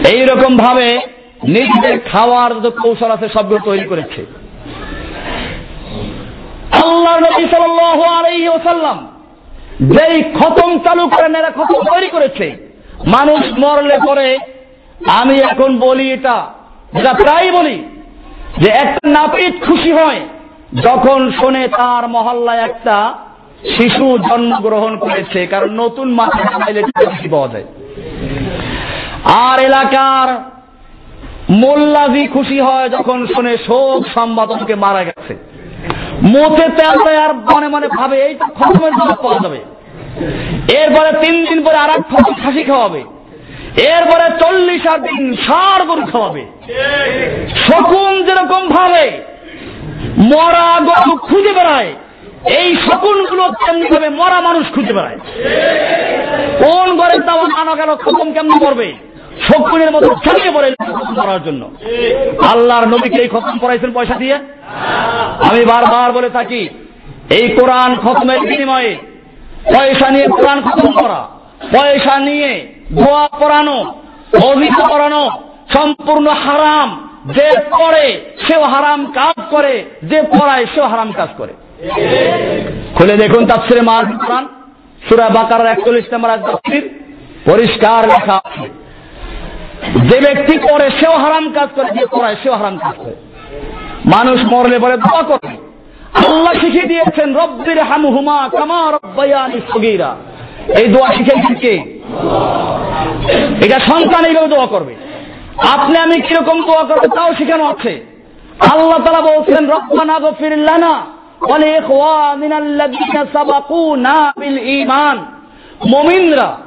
এইরকম ভাবে নিজেদের খাওয়ার যে কৌশল আছে সবগুলো তৈরি করেছে। আল্লাহ নবী সাল্লাল্লাহু আলাইহি ওয়াসাল্লাম যেই খতম চালু করেন এরা খতম তৈরি করেছে, মানুষ মরলে পরে আমি এখন বলি এটা, যেটা প্রায় বলি, যে একটা নাপিত খুশি হয় যখন শোনে তার মহল্লায় একটা শিশু জন্মগ্রহণ করেছে, কারণ নতুন মাথা চাইলে বেশি পাওয়া যায়। আর এলাকার মোল্লাজি খুশি হয় যখন শুনে শোক সংবাদ মারা গেছে। মোতে তেল দেয় আর মনে মনে ভাবে, এই তো খতমের জবাব পাওয়া যাবে। এরপরে তিন দিন পরে আর এক খতম খাসি খাওয়াবে। এরপরে চল্লিশ আর দিন সার গরু খাওয়াবে। শকুন যেরকম ভাবে মরা গরু খুঁজে বেড়ায়, এই শকুনগুলো তেমনি ভাবে মরা মানুষ খুঁজে বেড়ায়। কোন ঘরে তাওয়া আনা গেল, খতম কেমন করবে? শকুনের মতো ছড়িয়ে পড়ে করার জন্য। আল্লাহর নবীকে এই খতম পড়াইছেন পয়সা দিয়ে? আমি বারবার বলে থাকি, এই কোরআন খতমের বিনিময়ে পয়সা নিয়ে কোরআন খতম করা, পয়সা নিয়ে ধোয়া পড়ানো অভিজ্ঞ পড়ানো সম্পূর্ণ হারাম। যে পড়ে সেও হারাম কাজ করে, যে পড়ায়, সেও হারাম কাজ করে। খুলে দেখুন তাফসিরে মার কোরআন, সুরা বাকার একচল্লিশ নম্বর পরিষ্কার লেখা আছে। যে ব্যক্তি করে, সেও হারাম কাজ করে, যে পড়ায় সেও হারাম কাজ করে। মানুষ মরলে পরে দোয়া করে আল্লাহ শিখিয়ে দিয়েছেন, রব্বির হামহুমা কামা রব্বায়ানি সগীরা। এই দোয়া শিখেছেন কে? এটা সন্তান এইভাবে দোয়া করবে। আপনি আমি কীরকম দোয়া করবে তাও শিখানো আছে। আল্লাহ তালা বলছেন, রব্বানা গফির লানা মমিনরা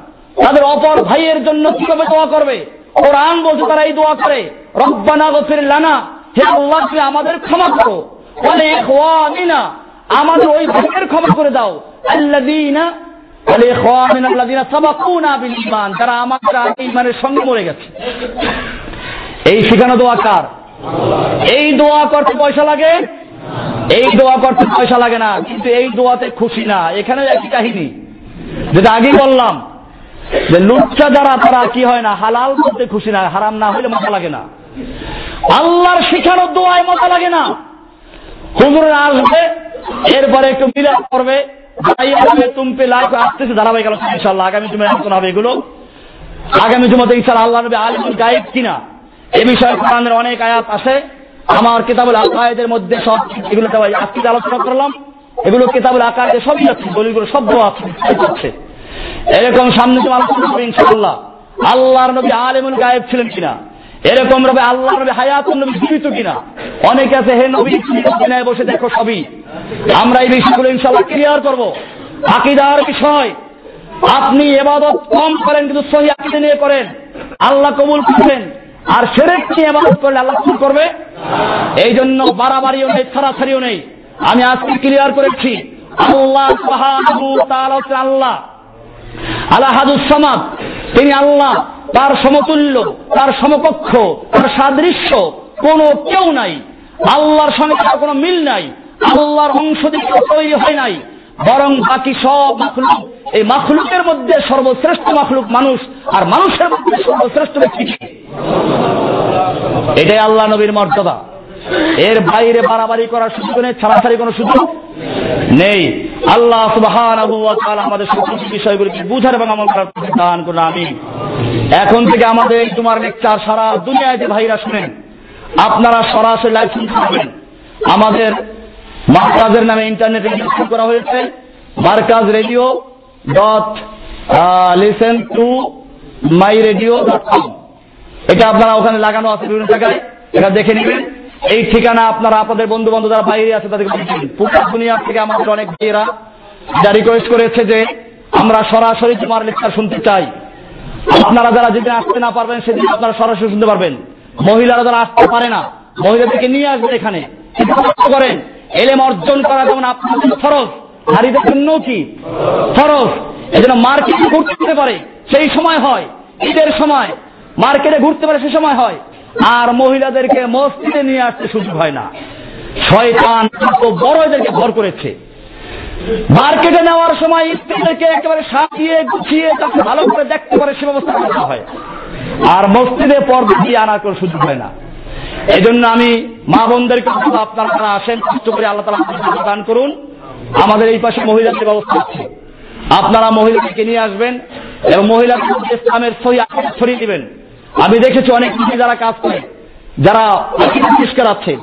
তাদের অপর ভাইয়ের জন্য কীভাবে দোয়া করবে? কোরআন বলছে তারা এই দোয়া করে। রব্বানা গফির লানা, হে আল্লাহ, তুমি আমাদের ক্ষমা করো। বলে, ইখওয়ানিনা, আমাদের ওই ভাইয়ের ক্ষমা করে দাও। ঈমান যারা আমাদের আগে ঈমানের সঙ্গে মরে গেছে। এই দোয়া কার? এই দোয়া করতে পয়সা লাগে? এই দোয়া করতে পয়সা লাগে না, কিন্তু এই দোয়াতে খুশি না। এখানে একটি কাহিনী। যেটা আগেই বললাম যে লুচ্চা যারা, তারা কি হয় না, হালাল করতে খুশি না, হারাম না হইলে মজা লাগে না। আল্লাহর শিখানো দোয়ায় মজা লাগে না। হুজুরে আসবে, এরপরে একটু মিলাপ করবে, ভাই লাইফ আসতেছে, ধারাবাহিক আলোচনা ইনশাল্লাহ আগামী জুমে আলোচনা হবে এগুলো। আগামী ইনশাল্লাহ আল্লাহ নবী গায়েব কিনা, এ বিষয়ে কোরআনের অনেক আয়াত আছে। আমার কিতাবুল আকায়েদের মধ্যে সব এগুলো আজকে আলোচনা করলাম, এগুলো কিতাবুল আকায়েদে সবই আছে, দলিলগুলো সব আছে। এরকম সামনে তো আলোচনা করবে ইনশাআল্লাহ। আল্লাহর নবী আলিমুল গায়েব ছিলেন কিনা? এরকম রবে আল্লাহ নবী হায়াতুল নবী জীবিত কিনা? অনেকে আছে, হে নবী বসে দেখো সবই। আমরা এই বিষয়গুলো ইনশাআল্লাহ ক্লিয়ার করব। আকিদার বিষয়, আপনি এবাদত কম করেন, কিন্তু সহি আকিদে নিয়ে করেন। আল্লাহ কবুল করবেন। আর সেরেক নিয়ে এবাদত করলে আল্লাহ কবুল করবে? এই জন্য বাড়াবাড়িও নেই, ছাড়াছাড়িও নেই। আমি আজকে ক্লিয়ার করেছি, আল্লাহ আল্লাহ। আল্লাহ হাদুস সামাদ। তিনি আল্লাহ, তার সমতুল্য, তার সমকক্ষ তার সাদৃশ্য, কোনো কেউ নাই। আল্লাহর সঙ্গে তার কোনো মিল নাই। আল্লাহর অংশ দিয়ে তৈরি হয় নাই। বরং বাকি সব মাখলুক, এই মাখলুকের মধ্যে সর্বশ্রেষ্ঠ মাখলুক মানুষ আর মানুষের মধ্যে সর্বশ্রেষ্ঠ ব্যক্তি এটাই আল্লাহ নবীর মর্যাদা। এর বাইরে বাড়াবাড়ি করার সুযোগ নেই, ছাড়াছাড়ি কোনো সুযোগ নেই। আল্লাহ তাআলা আমাদের সমস্ত বিষয়গুলিকে বুঝার এবং আমল করার দান করুন আমি এখন থেকে আমাদের তোমার লেকচার সারা দুনিয়ায় যে ভাইরা শুনেন, আপনারা সরাসরি লাইভ শুনতে পাবেন। আমাদের মার্কাজের নামে ইন্টারনেটে রেজিস্ট্রেশন করা হয়েছে। Markaz radio dot listen to my radio dot com এটা আপনারা ওখানে লাগানো আছে বিভিন্ন জায়গায়। এটা দেখে নেবেন। এই ঠিকানা আপনারা, আপনাদের বন্ধু বান্ধব যারা বাইরে আছে, তাদেরকে পুরো দুনিয়া থেকে আমাদের অনেক ভাইয়েরা যা রিকোয়েস্ট করেছে যে আমরা সরাসরি তোমার লেকচার শুনতে চাই। আপনারা যারা যেদিন আসতে না পারবেন, সেদিন আপনারা সরাসরি শুনতে পারবেন। মহিলারা যারা আসতে পারে না, মহিলাদেরকে নিয়ে আসবেন এখানে। করেন, এলেম অর্জন করা যেমন আপনাদের ফরজ নারীদের জন্য কি? ফরজ এজন্য মার্কেটে ঘুরতে পারে, সেই সময় হয়। ঈদের সময় মার্কেটে ঘুরতে পারে সে সময় হয়। আর মহিলাদেরকে মসজিদে নিয়ে আসতে সুযোগ হয় না। শয়তান কত বড় এদেরকে ভর করেছে। মার্কেটে নেওয়ার সময় স্ত্রীদেরকে একেবারে সাজিয়ে গুছিয়ে তাকে ভালো করে দেখতে পারে, সে ব্যবস্থা করা হয়। আর মসজিদে পর্দা দিয়ে আনার কোনো সুযোগ হয় না। এই জন্য আমি মা বোনদেরকে আপনারা আসেন, কষ্ট করে আল্লাহ তালা দান করুন। আমাদের এই পাশে মহিলাদের ব্যবস্থা আছে। আপনারা মহিলাদেরকে নিয়ে আসবেন এবং মহিলাদের ইসলামের সহি ছড়িয়ে দিবেন। আমি দেখেছি অনেক কিছু যারা কাজ করে, যারা পরিষ্কার আছে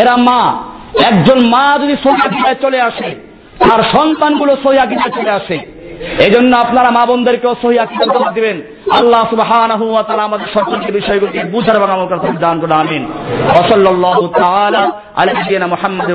এরা মা, একজন মা যদি সহিয়াকিদায় চলে আসে, তার সন্তানগুলো সহিয়াকিদায় চলে আসে। এই জন্য আপনারা মা বোনদেরকেও দাওয়াত দিবেন। আল্লাহ তাআলা আমাদের সকলকে বিষয়গুলোকে বুঝার এবং আমল করার দান করুন, আমিন। তাআলা আলা মুহাম্মদ